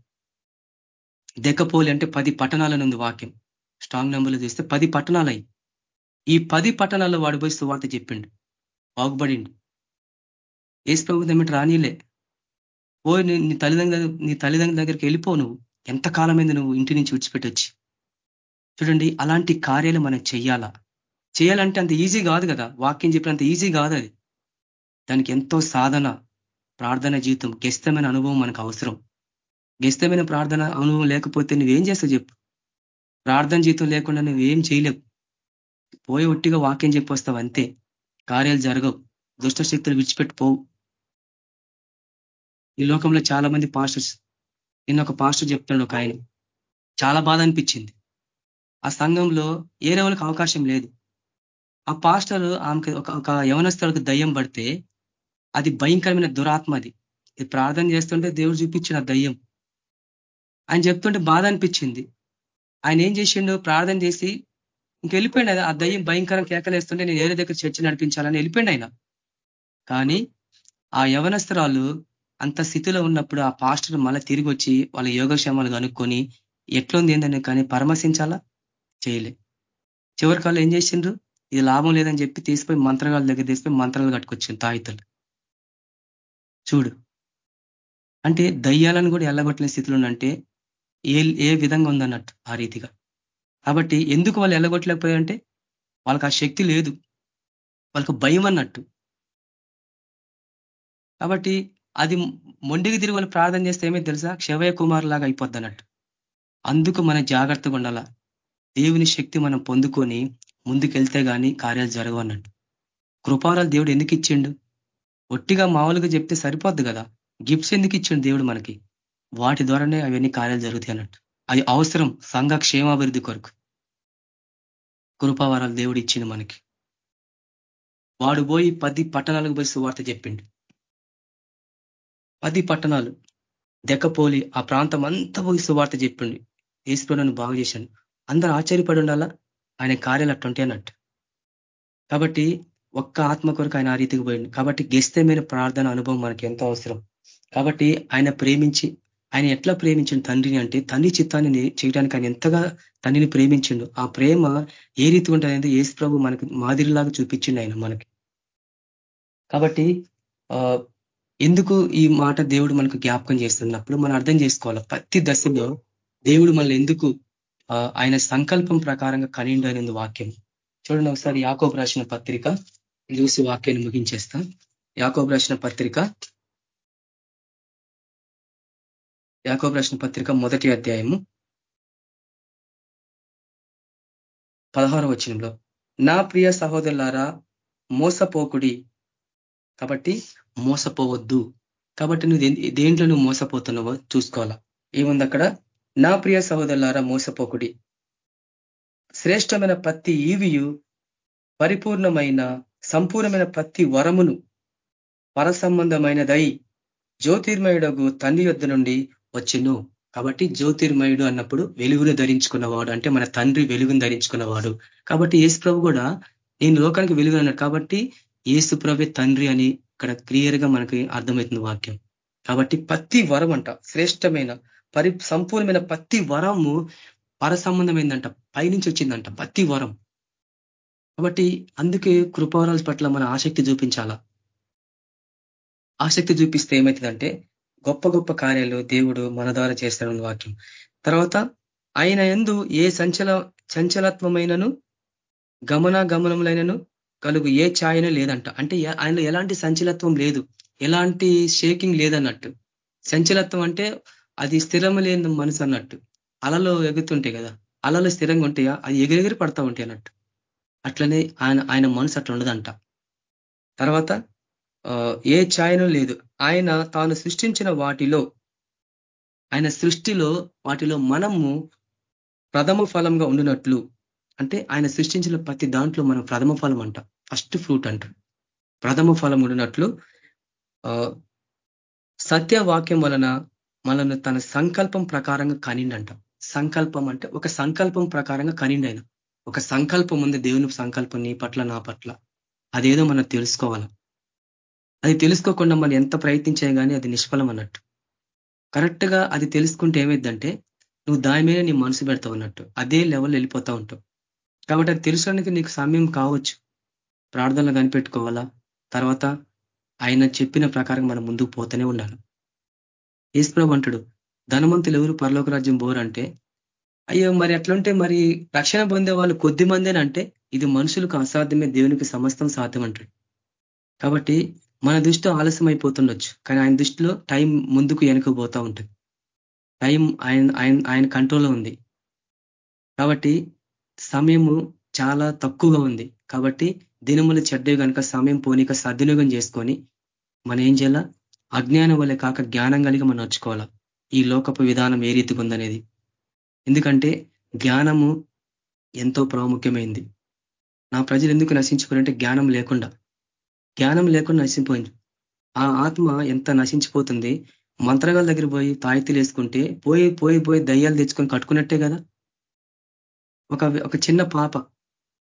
దెక్కపోలి అంటే పది పట్టణాలను ఉంది వాక్యం. స్ట్రాంగ్ నెంబర్లో చూస్తే పది పట్టణాలయ్యి. ఈ పది పట్టణాల్లో వాడు పోయి సువార్త చెప్పిండు. బాగుపడిండు. ఏసు ప్రభుత్వం ఏమిటి రానిలే. ఓ నీ తల్లిదండ్రుల నీ తల్లిదండ్రుల దగ్గరికి వెళ్ళిపో నువ్వు. ఎంతకాలమైంది నువ్వు ఇంటి నుంచి విడిచిపెట్టొచ్చి. చూడండి అలాంటి కార్యాలు మనం చెయ్యాలా? చేయాలంటే అంత ఈజీ కాదు కదా. వాక్యం చెప్పినంత ఈజీ కాదు అది. దానికి ఎంతో సాధన ప్రార్థన జీవితం గెస్తమైన అనుభవం మనకు అవసరం. గెస్తమైన ప్రార్థన అనుభవం లేకపోతే నువ్వేం చేస్తావు చెప్పు. ప్రార్థన జీవితం లేకుండా నువ్వేం చేయలేవు. పోయి ఒట్టిగా వాక్యం చెప్పొస్తావు అంతే. కార్యాలు జరగవు. దుష్టశక్తులు విడిచిపెట్టిపోవు ఈ లోకంలో చాలా మంది పాస్టర్స్ నిన్న ఒక పాస్టర్ చెప్తున్నాడు ఒక ఆయన. చాలా బాధ అనిపించింది. ఆ సంఘంలో ఏరే వాళ్ళకి అవకాశం లేదు. ఆ పాస్టర్ ఆమెకి ఒక యవనస్తులకు దయ్యం పడితే అది భయంకరమైన దురాత్మ అది. ఇది ప్రార్థన చేస్తుంటే దేవుడు చూపించిన దయ్యం. ఆయన చెప్తుంటే బాధ అనిపించింది. ఆయన ఏం చేసిండు? ప్రార్థన చేసి ఇంకెళ్ళిపోయింది ఆ దయ్యం భయంకరం కేకలేస్తుంటే నేను ఏదో దగ్గర చర్చ నడిపించాలని వెళ్ళిపోయింది ఆయన. కానీ ఆ యవనస్తురాలు అంత స్థితిలో ఉన్నప్పుడు ఆ పాస్టర్ మళ్ళీ తిరిగి వచ్చి వాళ్ళ యోగక్షేమాలు కనుక్కొని ఎట్లుంది ఏందని కానీ పరామర్శించాలా? చేయలే. చివరి కాళ్ళు ఏం చేసిండ్రు? ఇది లాభం లేదని చెప్పి తీసిపోయి మంత్రగాల దగ్గర తీసిపోయి మంత్రాలు కట్టుకొచ్చింది తాయితలు చూడు. అంటే దయ్యాలను కూడా ఎల్లగొట్టిన స్థితిలో అంటే ఏ ఏ విధంగా ఉందన్నట్టు ఆ రీతిగా. కాబట్టి ఎందుకు వాళ్ళు ఎల్లగొట్టలేకపోయారంటే వాళ్ళకి ఆ శక్తి లేదు. వాళ్ళకు భయం అన్నట్టు. కాబట్టి అది మొండికి తిరిగి వాళ్ళు ప్రార్థన చేస్తే ఏమీ తెలుసా? క్షవయ కుమార్ లాగా అయిపోద్ది అన్నట్టు అందుకు మనం జాగ్రత్తగా ఉండాల. దేవుని శక్తి మనం పొందుకొని ముందుకెళ్తే కానీ కార్యాలు జరగవన్నట్టు. కృపారాలు దేవుడు ఎందుకు ఇచ్చిండు ఒట్టిగా మామూలుగా చెప్తే సరిపోద్ది కదా. గిఫ్ట్స్ ఎందుకు ఇచ్చిండు దేవుడు మనకి? వాటి ద్వారానే అవన్నీ కార్యాలు జరుగుతాయి అన్నట్టు. అది అవసరం సంఘ క్షేమాభివృద్ధి కొరకు. కృపావరాలు దేవుడు ఇచ్చిండు మనకి. వాడు పోయి పది పట్టణాలకు పోయి సువార్త చెప్పిండు. పది పట్టణాలు. దెక్కపోలి ఆ ప్రాంతం అంతా పోయి సువార్త చెప్పిండు. ఈశ్వరులను బాగు చేశాను అందరూ ఆశ్చర్యపడి ఉండాలా? ఆయన కార్యాలు అట్టుంటే అన్నట్టు. కాబట్టి ఒక్క ఆత్మ కొరకు ఆయన ఆ రీతికి పోయింది కాబట్టి గెస్తమైన ప్రార్థన అనుభవం మనకి ఎంతో అవసరం. కాబట్టి ఆయన ప్రేమించి ఆయన ఎట్లా ప్రేమించిన తండ్రిని అంటే తండ్రి చిత్తాన్ని చేయడానికి ఆయన ఎంతగా తండ్రిని ప్రేమించిండు ఆ ప్రేమ ఏ రీతి ఉంటుంది యేసు ప్రభు మనకి మాదిరిలాగా చూపించిండు ఆయన మనకి. కాబట్టి ఎందుకు ఈ మాట దేవుడు మనకు జ్ఞాపకం చేస్తున్నప్పుడు మనం అర్థం చేసుకోవాలి? ప్రతి దశలో దేవుడు మనల్ని ఎందుకు ఆయన సంకల్పం ప్రకారంగా కనిండు అనేది వాక్యం. చూడండి ఒకసారి యాకోబు రాసిన పత్రిక. చూసి వాక్యాన్ని ముగించేస్తా. యాకోబు రాసిన పత్రిక. యాకోబు రాసిన పత్రిక మొదటి అధ్యాయము. పదహారు వచనంలో నా ప్రియ సహోదరులారా మోసపోకుడి. కాబట్టి మోసపోవద్దు. కాబట్టి నువ్వు దేంట్లో నువ్వు మోసపోతున్నావో చూసుకోవాలా. ఏముంది అక్కడ? నా ప్రియ సహోదరులారా మోసపోకుడి. శ్రేష్టమైన పత్తి ఈవియు పరిపూర్ణమైన సంపూర్ణమైన పత్తి వరమును పరసంబంధమైనదై జ్యోతిర్మయుడకు తండ్రి యొద్ద నుండి వచ్చిను. కాబట్టి జ్యోతిర్మయుడు అన్నప్పుడు వెలుగును ధరించుకున్నవాడు అంటే మన తండ్రి వెలుగును ధరించుకున్నవాడు. కాబట్టి యేసు ప్రభు కూడా నేను లోకానికి వెలుగు అన్నాడు కాబట్టి యేసు ప్రభే తండ్రి అని ఇక్కడ క్లియర్గా మనకి అర్థమవుతుంది వాక్యం. కాబట్టి పత్తి వరం అంట శ్రేష్టమైన పరి సంపూర్ణమైన ప్రతి వరము పర సంబంధమైందంట పైనుంచి వచ్చిందంట ప్రతి వరం. కాబట్టి అందుకే కృపావరాల పట్ల మన ఆసక్తి చూపించాలా. ఆసక్తి చూపిస్తే ఏమవుతుందంటే గొప్ప గొప్ప కార్యాలు దేవుడు మన ద్వారా చేస్తాడని వాక్యం. తర్వాత ఆయన ఎందు ఏ సంచల చంచలత్వమైనను గమన గమనములైనను కలుగు ఏ ఛాయన లేదంట. అంటే ఆయనలో ఎలాంటి సంచలత్వం లేదు. ఎలాంటి షేకింగ్ లేదన్నట్టు. సంచలత్వం అంటే అది స్థిరం లేని మనసు అన్నట్టు. అలలో ఎగుతుంటాయి కదా అలలో స్థిరంగా ఉంటాయా? అది ఎగిరెగిరి పడతా ఉంటాయి అన్నట్టు. అట్లనే ఆయన ఆయన మనసు అట్లా ఉండదంట. తర్వాత ఏ ఛాయను లేదు. ఆయన తాను సృష్టించిన వాటిలో ఆయన సృష్టిలో వాటిలో మనము ప్రథమ ఫలంగా ఉండినట్లు. అంటే ఆయన సృష్టించిన ప్రతి దాంట్లో మనం ప్రథమ ఫలం అంట. ఫస్ట్ ఫ్రూట్ అంట. ప్రథమ ఫలం ఉండినట్లు. సత్యవాక్యం వలన మనల్ని తన సంకల్పం ప్రకారంగా కనిండంట. సంకల్పం అంటే ఒక సంకల్పం ప్రకారంగా కనిండి ఆయన ఒక సంకల్పం ఉంది దేవుని సంకల్పం నీ పట్ల నా పట్ల. అదేదో మనం తెలుసుకోవాలి. అది తెలుసుకోకుండా మనం ఎంత ప్రయత్నించే కానీ అది నిష్ఫలం అన్నట్టు. కరెక్ట్గా అది తెలుసుకుంటే ఏమైందంటే నువ్వు దాని మీద నీ మనసు పెడతావు అన్నట్టు. అదే లెవెల్ వెళ్ళిపోతా ఉంటావు. కాబట్టి అది తెలుసుకోవడానికి నీకు సమయం కావచ్చు. ప్రార్థనలు కనిపెట్టుకోవాలా? తర్వాత ఆయన చెప్పిన ప్రకారం మనం ముందుకు పోతూనే ఉండాలి. ఈశ్వరం అంటాడు ధనవంతులు ఎవరు పరలోక రాజ్యం బోరంటే అయ్యో మరి అట్లుంటే మరి రక్షణ పొందే వాళ్ళు కొద్ది మందేనంటే ఇది మనుషులకు అసాధ్యమే దేవునికి సమస్తం సాధ్యం అంటాడు. కాబట్టి మన దృష్టిలో ఆలస్యం అయిపోతుండొచ్చు కానీ ఆయన దృష్టిలో టైం ముందుకు వెనక పోతా ఉంటుంది. టైం ఆయన ఆయన ఆయన కంట్రోల్లో ఉంది. కాబట్టి సమయము చాలా తక్కువగా ఉంది. కాబట్టి దినములు చెడ్డవి కనుక సమయం పోనీక సద్వినియోగం చేసుకొని మనం ఏం చేయాలా? అజ్ఞానం వల్లే కాక జ్ఞానం కలిగి మనం నడుచుకోవాలా? ఈ లోకపు విధానం ఏ రీతిగా ఉందనేది. ఎందుకంటే జ్ఞానము ఎంతో ప్రాముఖ్యమైంది. నా ప్రజలు ఎందుకు నశించుకోవాలంటే జ్ఞానం లేకుండా. జ్ఞానం లేకుండా నశించిపోయింది. ఆ ఆత్మ ఎంత నశించిపోతుంది? మంత్రగాల దగ్గర పోయి తాయితీలు వేసుకుంటే పోయి పోయి పోయి దయ్యాలు తెచ్చుకొని కట్టుకున్నట్టే కదా? ఒక ఒక చిన్న పాప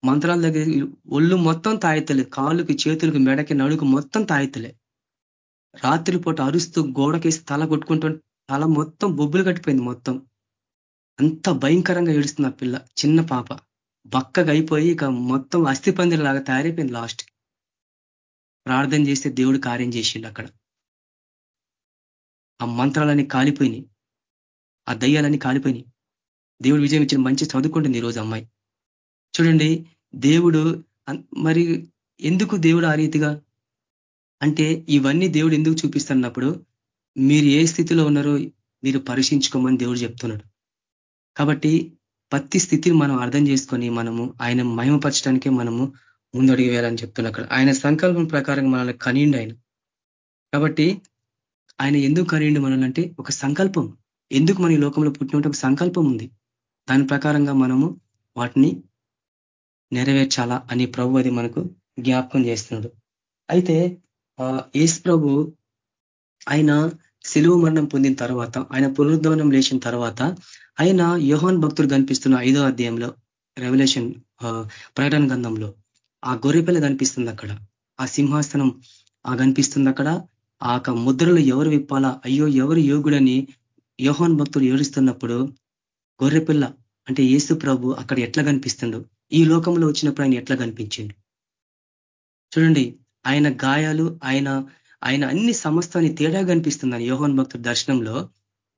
మంత్రాల దగ్గర ఒళ్ళు మొత్తం తాయితలే కాళ్ళకి చేతులకు మెడకి నడుకు మొత్తం తాయితలే రాత్రిపూట అరుస్తూ గోడకేసి తల కొట్టుకుంటుంటే తల మొత్తం బొబ్బులు కట్టిపోయింది మొత్తం. అంత భయంకరంగా ఏడుస్తుంది ఆ పిల్ల చిన్న పాప. బక్కగా అయిపోయి ఇక మొత్తం అస్థిపందిలాగా తయారైపోయింది లాస్ట్ ప్రార్థన చేస్తే దేవుడు కార్యం చేసిండు అక్కడ. ఆ మంత్రాలన్నీ కాలిపోయినాయి. ఆ దయ్యాలన్నీ కాలిపోయినాయి. దేవుడు విజయం ఇచ్చిన మంచి చదువుకుంటుంది ఈరోజు అమ్మాయి. చూడండి దేవుడు మరి ఎందుకు దేవుడు ఆ రీతిగా అంటే ఇవన్నీ దేవుడు ఎందుకు చూపిస్తున్నప్పుడు మీరు ఏ స్థితిలో ఉన్నారో మీరు పరీక్షించుకోమని దేవుడు చెప్తున్నాడు. కాబట్టి ప్రతి స్థితిని మనం అర్థం చేసుకొని మనము ఆయన మహిమపరచడానికే మనము ముందడుగు వేయాలని చెప్తున్నా అక్కడ. ఆయన సంకల్పం ప్రకారం మనల్ని కనిండు ఆయన. కాబట్టి ఆయన ఎందుకు కనిండు మనల్ని అంటే ఒక సంకల్పం. ఎందుకు మన ఈ లోకంలో పుట్టినట్టు ఒక సంకల్పం ఉంది. దాని ప్రకారంగా మనము వాటిని నెరవేర్చాలా అని ప్రభు అది మనకు జ్ఞాపకం చేస్తున్నాడు. అయితే ఏసు ప్రభు ఆయన శిలువ మరణం పొందిన తర్వాత ఆయన పునరుద్ధవనం లేచిన తర్వాత ఆయన యోహాన్ భక్తుడు కనిపిస్తున్న ఐదో అధ్యాయంలో రెవల్యూషన్ ప్రకటన గంధంలో ఆ గొర్రెపిల్ల కనిపిస్తుంది అక్కడ. ఆ సింహాసనం ఆ కనిపిస్తుంది అక్కడ. ఆ ముద్రలు ఎవరు విప్పాలా? అయ్యో ఎవరు యోగుడని యోహాన్ భక్తుడు ఏడుస్తున్నప్పుడు గొర్రెపిల్ల అంటే యేసు ప్రభు అక్కడ ఎట్లా కనిపిస్తుండో? ఈ లోకంలో వచ్చినప్పుడు ఆయన ఎట్లా కనిపించిండు? చూడండి ఆయన గాయాలు ఆయన ఆయన అన్ని సమస్తాన్ని తేడా కనిపిస్తుందని యోహన్ భక్తుడు దర్శనంలో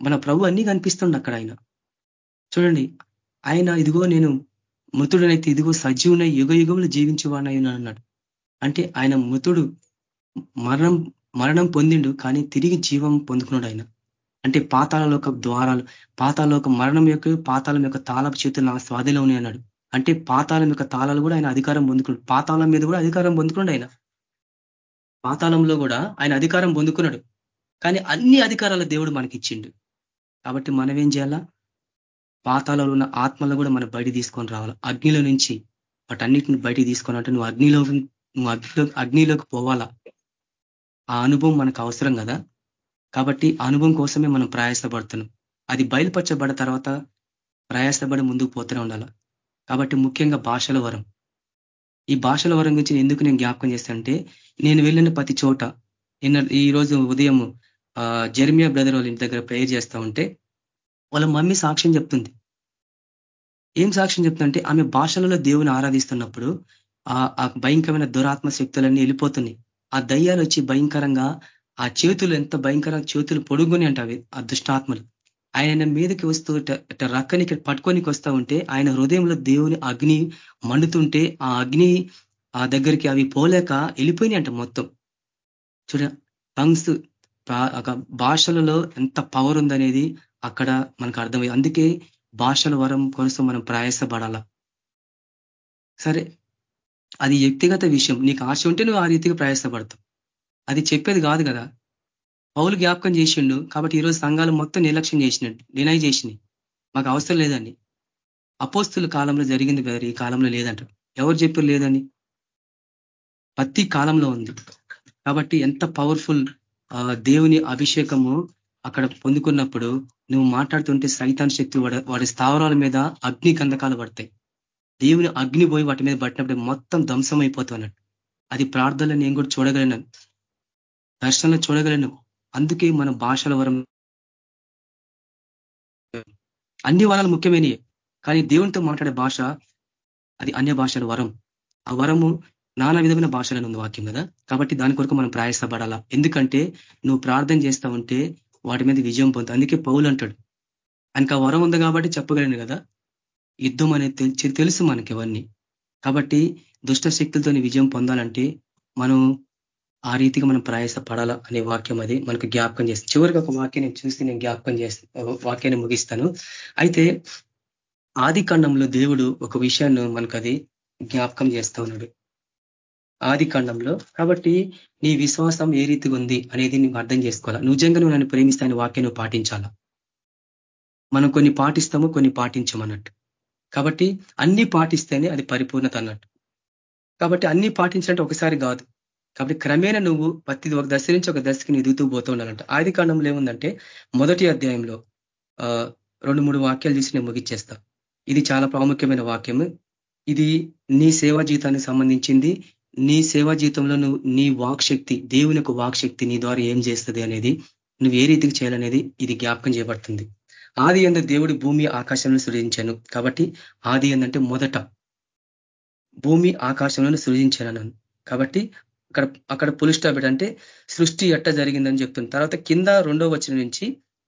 మన ప్రభు అన్ని కనిపిస్తుండ అక్కడ ఆయన. చూడండి ఆయన ఇదిగో నేను మృతుడనైతే ఇదిగో సజీవునై యుగ యుగంలో జీవించేవాడినై అన్నాడు. అంటే ఆయన మృతుడు మరణం మరణం పొందిండు కానీ తిరిగి జీవం పొందుకున్నాడు ఆయన. అంటే పాతాలలోక ద్వారాలు పాతాలలోక మరణం యొక్క పాతాళం యొక్క తాళపు చేతులు నా స్వాధిలో ఉన్నాయి అన్నాడు అంటే పాతాళం యొక్క తాళాలు కూడా ఆయన అధికారం పొందుకున్నాడు. పాతాళం మీద కూడా అధికారం పొందుకున్నాడు ఆయన. పాతాళంలో కూడా ఆయన అధికారం పొందుకున్నాడు. కానీ అన్ని అధికారాల దేవుడు మనకి ఇచ్చిండు కాబట్టి మనం ఏం చేయాలా? పాతాలలో ఉన్న ఆత్మలను కూడా మనం బయట తీసుకొని రావాలి? అగ్నిలో నుంచి వాటన్నిటిని బయట తీసుకొని అంటే నువ్వు అగ్నిలో నువ్వు అగ్నిలో అగ్నిలోకి పోవాలా? ఆ అనుభవం మనకు అవసరం కదా? కాబట్టి అనుభవం కోసమే మనం ప్రయాసపడుతున్నాం. అది బయలుపరచబడ తర్వాత ప్రయాసపడి ముందుకు పోతూనే ఉండాలి? కాబట్టి ముఖ్యంగా భాషల వరం. ఈ భాషల వరం గురించి ఎందుకు నేను జ్ఞాపకం చేస్తానంటే నేను వెళ్ళిన ప్రతి చోట నిన్న ఈ రోజు ఉదయం జెర్మియా బ్రదర్ వాళ్ళ ఇంటి దగ్గర ప్రేయర్ చేస్తా ఉంటే వాళ్ళ మమ్మీ సాక్ష్యం చెప్తుంది. ఏం సాక్ష్యం చెప్తుందంటే ఆమె భాషలలో దేవుని ఆరాధిస్తున్నప్పుడు ఆ భయంకరమైన దురాత్మ శక్తులన్నీ వెళ్ళిపోతున్నాయి. ఆ దయ్యాలు వచ్చి భయంకరంగా ఆ చేతులు ఎంత భయంకరంగా చేతులు పొడుగుని అంటావి ఆ దుష్టాత్మలు. ఆయన మీదకి వస్తూ రక్కని పట్టుకోనికి వస్తా ఉంటే ఆయన హృదయంలో దేవుని అగ్ని మండుతుంటే ఆ అగ్ని ఆ దగ్గరికి అవి పోలేక వెళ్ళిపోయినాయి అంట మొత్తం. చూడ టంగ్స్ భాషలలో ఎంత పవర్ ఉందనేది అక్కడ మనకు అర్థమయ్యి అందుకే భాషల వరం కోసం మనం ప్రయాసపడాల. సరే అది వ్యక్తిగత విషయం. నీకు ఆశ ఉంటే నువ్వు ఆ రీతిగా ప్రయాసపడతావు. అది చెప్పేది కాదు కదా. పౌలు జ్ఞాపకం చేసిండు కాబట్టి ఈరోజు సంఘాలు మొత్తం నిర్లక్ష్యం చేసినట్టు డినై చేసినాయి. మాకు అవసరం లేదండి. అపోస్తుల కాలంలో జరిగింది కదా ఈ కాలంలో లేదంట. ఎవరు చెప్పారు లేదని? ప్రతి కాలంలో ఉంది. కాబట్టి ఎంత పవర్ఫుల్ దేవుని అభిషేకము అక్కడ పొందుకున్నప్పుడు నువ్వు మాట్లాడుతుంటే సైతాన్ శక్తి వాడి స్థావరాల మీద అగ్ని కందకాలు పడతాయి. దేవుని అగ్ని పోయి వాటి మీద పట్టినప్పుడు మొత్తం ధ్వంసం అయిపోతున్నట్టు. అది ప్రార్థనలు నేను కూడా చూడగలను. దర్శనంలో చూడగలను. అందుకే మన భాషల వరం. అన్ని వరాలు ముఖ్యమైనవి కానీ దేవునితో మాట్లాడే భాష అది అన్య భాషల వరం. ఆ వరము నానా విధమైన భాషలను ఉంది వాక్యం కదా? కాబట్టి దాని కొరకు మనం ప్రయాసపడాలా? ఎందుకంటే నువ్వు ప్రార్థన చేస్తా ఉంటే వాటి మీద విజయం పొందు అందుకే పౌలు అంటాడు. ఆయనకు ఆ వరం ఉంది కాబట్టి చెప్పగలను కదా? యుద్ధం అనేది తెలుసు మనకి ఇవన్నీ. కాబట్టి దుష్ట శక్తులతో విజయం పొందాలంటే మనం ఆ రీతిగా మనం ప్రయాస పడాలా అనే వాక్యం అది మనకు జ్ఞాపకం చేస్తాను చివరికి ఒక వాక్యం నేను చూసి నేను జ్ఞాపకం చేస్తాను వాక్యాన్ని ముగిస్తాను. అయితే ఆది దేవుడు ఒక విషయాన్ని మనకు అది జ్ఞాపకం చేస్తూ ఉన్నాడు. ఆది కాండంలో. కాబట్టి నీ విశ్వాసం ఏ రీతిగా ఉంది అనేది నువ్వు అర్థం చేసుకోవాలా? నిజంగా నువ్వు నన్ను ప్రేమిస్తాను వాక్యం నువ్వు పాటించాలా? మనం కొన్ని పాటిస్తాము కొన్ని పాటించమన్నట్టు కాబట్టి అన్ని పాటిస్తేనే అది పరిపూర్ణత అన్నట్టు. కాబట్టి అన్ని పాటించినట్టు ఒకసారి కాదు. కాబట్టి క్రమేణా నువ్వు ప్రతి ఒక దశ నుంచి ఒక దశకి నువ్వు ఎదుగుతూ పోతూ ఉండాలంట. ఆది కాండంలో ఏముందంటే మొదటి అధ్యాయంలో రెండు మూడు వాక్యాలు తీసి నేను ముగిచ్చేస్తా. ఇది చాలా ప్రాముఖ్యమైన వాక్యము. ఇది నీ సేవా జీవితానికి సంబంధించింది. నీ సేవా జీవితంలో నువ్వు నీ వాక్శక్తి దేవుని యొక్క వాక్ శక్తి నీ ద్వారా ఏం చేస్తుంది అనేది నువ్వు ఏ రీతికి చేయాలనేది ఇది జ్ఞాపకం చేయబడుతుంది. ఆది ఎందు దేవుడి భూమి ఆకాశంలో సృజించాను. కాబట్టి ఆది ఏంటంటే మొదట భూమి ఆకాశంలో సృజించాను. కాబట్టి అక్కడ అక్కడ పులిస్టాప్ అంటే సృష్టి ఎట్ట జరిగిందని చెప్తుంది. తర్వాత కింద రెండో వచ్చిన నుంచి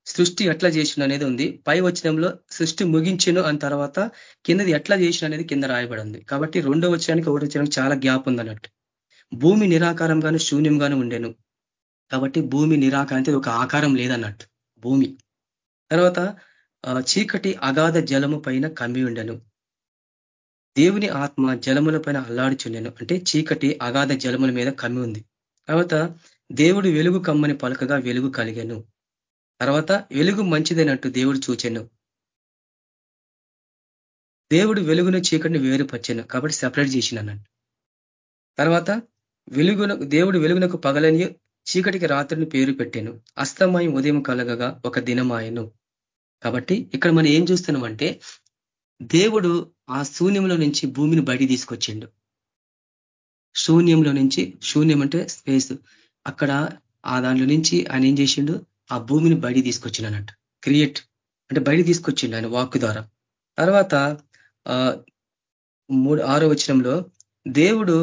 సృష్టి ఎట్లా చేసిన అనేది ఉంది. పై వచనంలో సృష్టి ముగించను అని తర్వాత కిందది ఎట్లా చేసిన అనేది కింద రాయబడింది. కాబట్టి రెండో వచనానికి ఒకటి వచ్చడానికి చాలా గ్యాప్ ఉంది అన్నట్టు భూమి నిరాకారంగాను శూన్యంగాను ఉండేను. కాబట్టి భూమి నిరాకారం ఒక ఆకారం లేదన్నట్టు. భూమి. తర్వాత చీకటి అగాధ జలము పైన కమ్మి ఉండెను. దేవుని ఆత్మ జలముల పైన అల్లాడుచుండెను. అంటే చీకటి అగాధ జలముల మీద కమ్మి ఉంది. తర్వాత దేవుడు వెలుగు కమ్మని పలకగా వెలుగు కలిగాను. తర్వాత వెలుగు మంచిదైనట్టు దేవుడు చూచెను. దేవుడు వెలుగును చీకటిని వేరుపచ్చాను కాబట్టి సపరేట్ చేసిన అన్నట్టు తర్వాత వెలుగున దేవుడు వెలుగునకు పగలని చీకటికి రాత్రిని పేరు పెట్టాను. అస్తమయం ఉదయం కలగగా ఒక దినమాయను. కాబట్టి ఇక్కడ మనం ఏం చూస్తున్నామంటే దేవుడు ఆ శూన్యంలో నుంచి భూమిని బయట తీసుకొచ్చిండు. శూన్యంలో నుంచి శూన్యం అంటే స్పేస్. అక్కడ ఆ దాంట్లో నుంచి ఆయన ఏం చేసిండు? ఆ భూమిని బయట తీసుకొచ్చిండు అన్నట్టు క్రియేట్ అంటే బయట తీసుకొచ్చిండు ఆయన వాక్ ద్వారా. తర్వాత మూడు ఆరో వచనంలో దేవుడు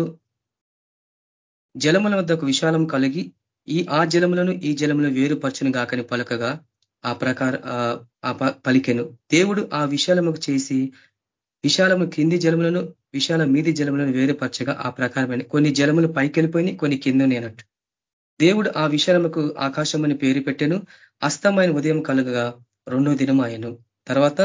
జలముల వద్ద ఒక విశాలం కలిగి ఈ ఆ జలములను ఈ జలములను వేరుపరచును గాకని పలకగా ఆ ప్రకార ఆ పలికెను. దేవుడు ఆ విశాలముకు చేసి విశాలము కింది జలములను విశాల మీది జలములను వేరుపరచగా ఆ ప్రకారమైన కొన్ని జలములు పైకి వెళ్ళిపోయినాయి కొన్ని కింద అన్నట్టు. దేవుడు ఆ విశాలముకు ఆకాశం అని పేరు పెట్టాను అస్తమైన ఉదయం కలుగగా రెండో దినం ఆయను తర్వాత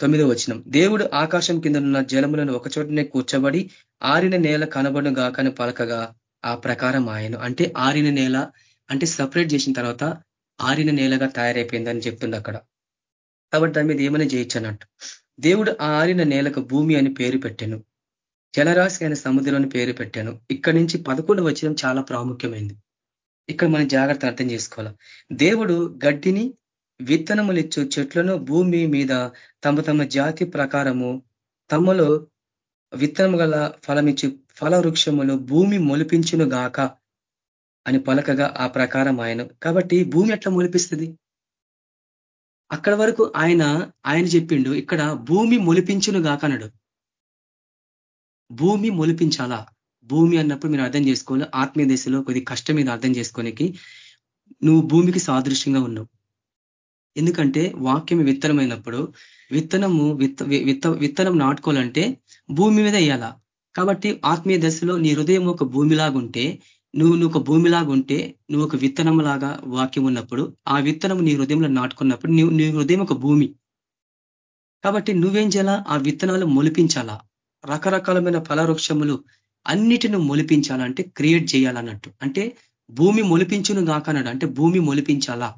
తొమ్మిదో వచనం. దేవుడు ఆకాశం కింద ఉన్న జలములను ఒకచోటనే కూర్చబడి ఆరిన నేల కనబడు గాకని పలకగా ఆ ప్రకారం ఆయన అంటే ఆరిన నేల అంటే సపరేట్ చేసిన తర్వాత ఆరిన నేలగా తయారైపోయిందని చెప్తుంది అక్కడ. కాబట్టి దాని మీద ఏమైనా చేయొచ్చు దేవుడు దేవుడు ఆరిన నేలకు భూమి అని పేరు పెట్టాను. జలరాశి అయిన సముద్రం అని పేరు పెట్టాను. ఇక్కడి నుంచి పదకొండు వచ్చిన చాలా ప్రాముఖ్యమైంది. ఇక్కడ మనం జాగ్రత్త అర్థం చేసుకోవాలి. దేవుడు గడ్డిని విత్తనములిచ్చు చెట్లను భూమి మీద తమ తమ జాతి ప్రకారము తమలో విత్తనము గల ఫలమిచ్చు ఫల వృక్షములు భూమి మొలిపించును గాక అని పలకగా ఆ ప్రకారం ఆయన. కాబట్టి భూమి ఎట్లా మొలిపిస్తుంది? అక్కడ వరకు ఆయన ఆయన చెప్పిండు ఇక్కడ భూమి మొలిపించును గాకనడు భూమి మొలిపించాలా? భూమి అన్నప్పుడు మీరు అర్థం చేసుకోవాలి. ఆత్మీయ దశలో కొద్ది కష్టం మీద అర్థం చేసుకోనికి నువ్వు భూమికి సాదృశ్యంగా ఉన్నావు. ఎందుకంటే వాక్యం విత్తనమైనప్పుడు విత్తనము విత్త విత్తనం నాటుకోవాలంటే భూమి మీద వేయాలా? కాబట్టి ఆత్మీయ దశలో నీ హృదయం ఒక భూమిలాగుంటే నువ్వు నువ్వు ఒక భూమిలాగుంటే నువ్వు ఒక విత్తనం లాగా వాక్యం ఉన్నప్పుడు ఆ విత్తనం నీ హృదయంలో నాటుకున్నప్పుడు నువ్వు నీ హృదయం ఒక భూమి. కాబట్టి నువ్వేం చేయాలా? ఆ విత్తనాలు మొలిపించాలా? రకరకాలమైన ఫలవృక్షములు అన్నిటిని మొలిపించాలంటే క్రియేట్ చేయాలన్నట్టు. అంటే భూమి మొలిపించును కాకన్నాడు అంటే భూమి మొలిపించాలా?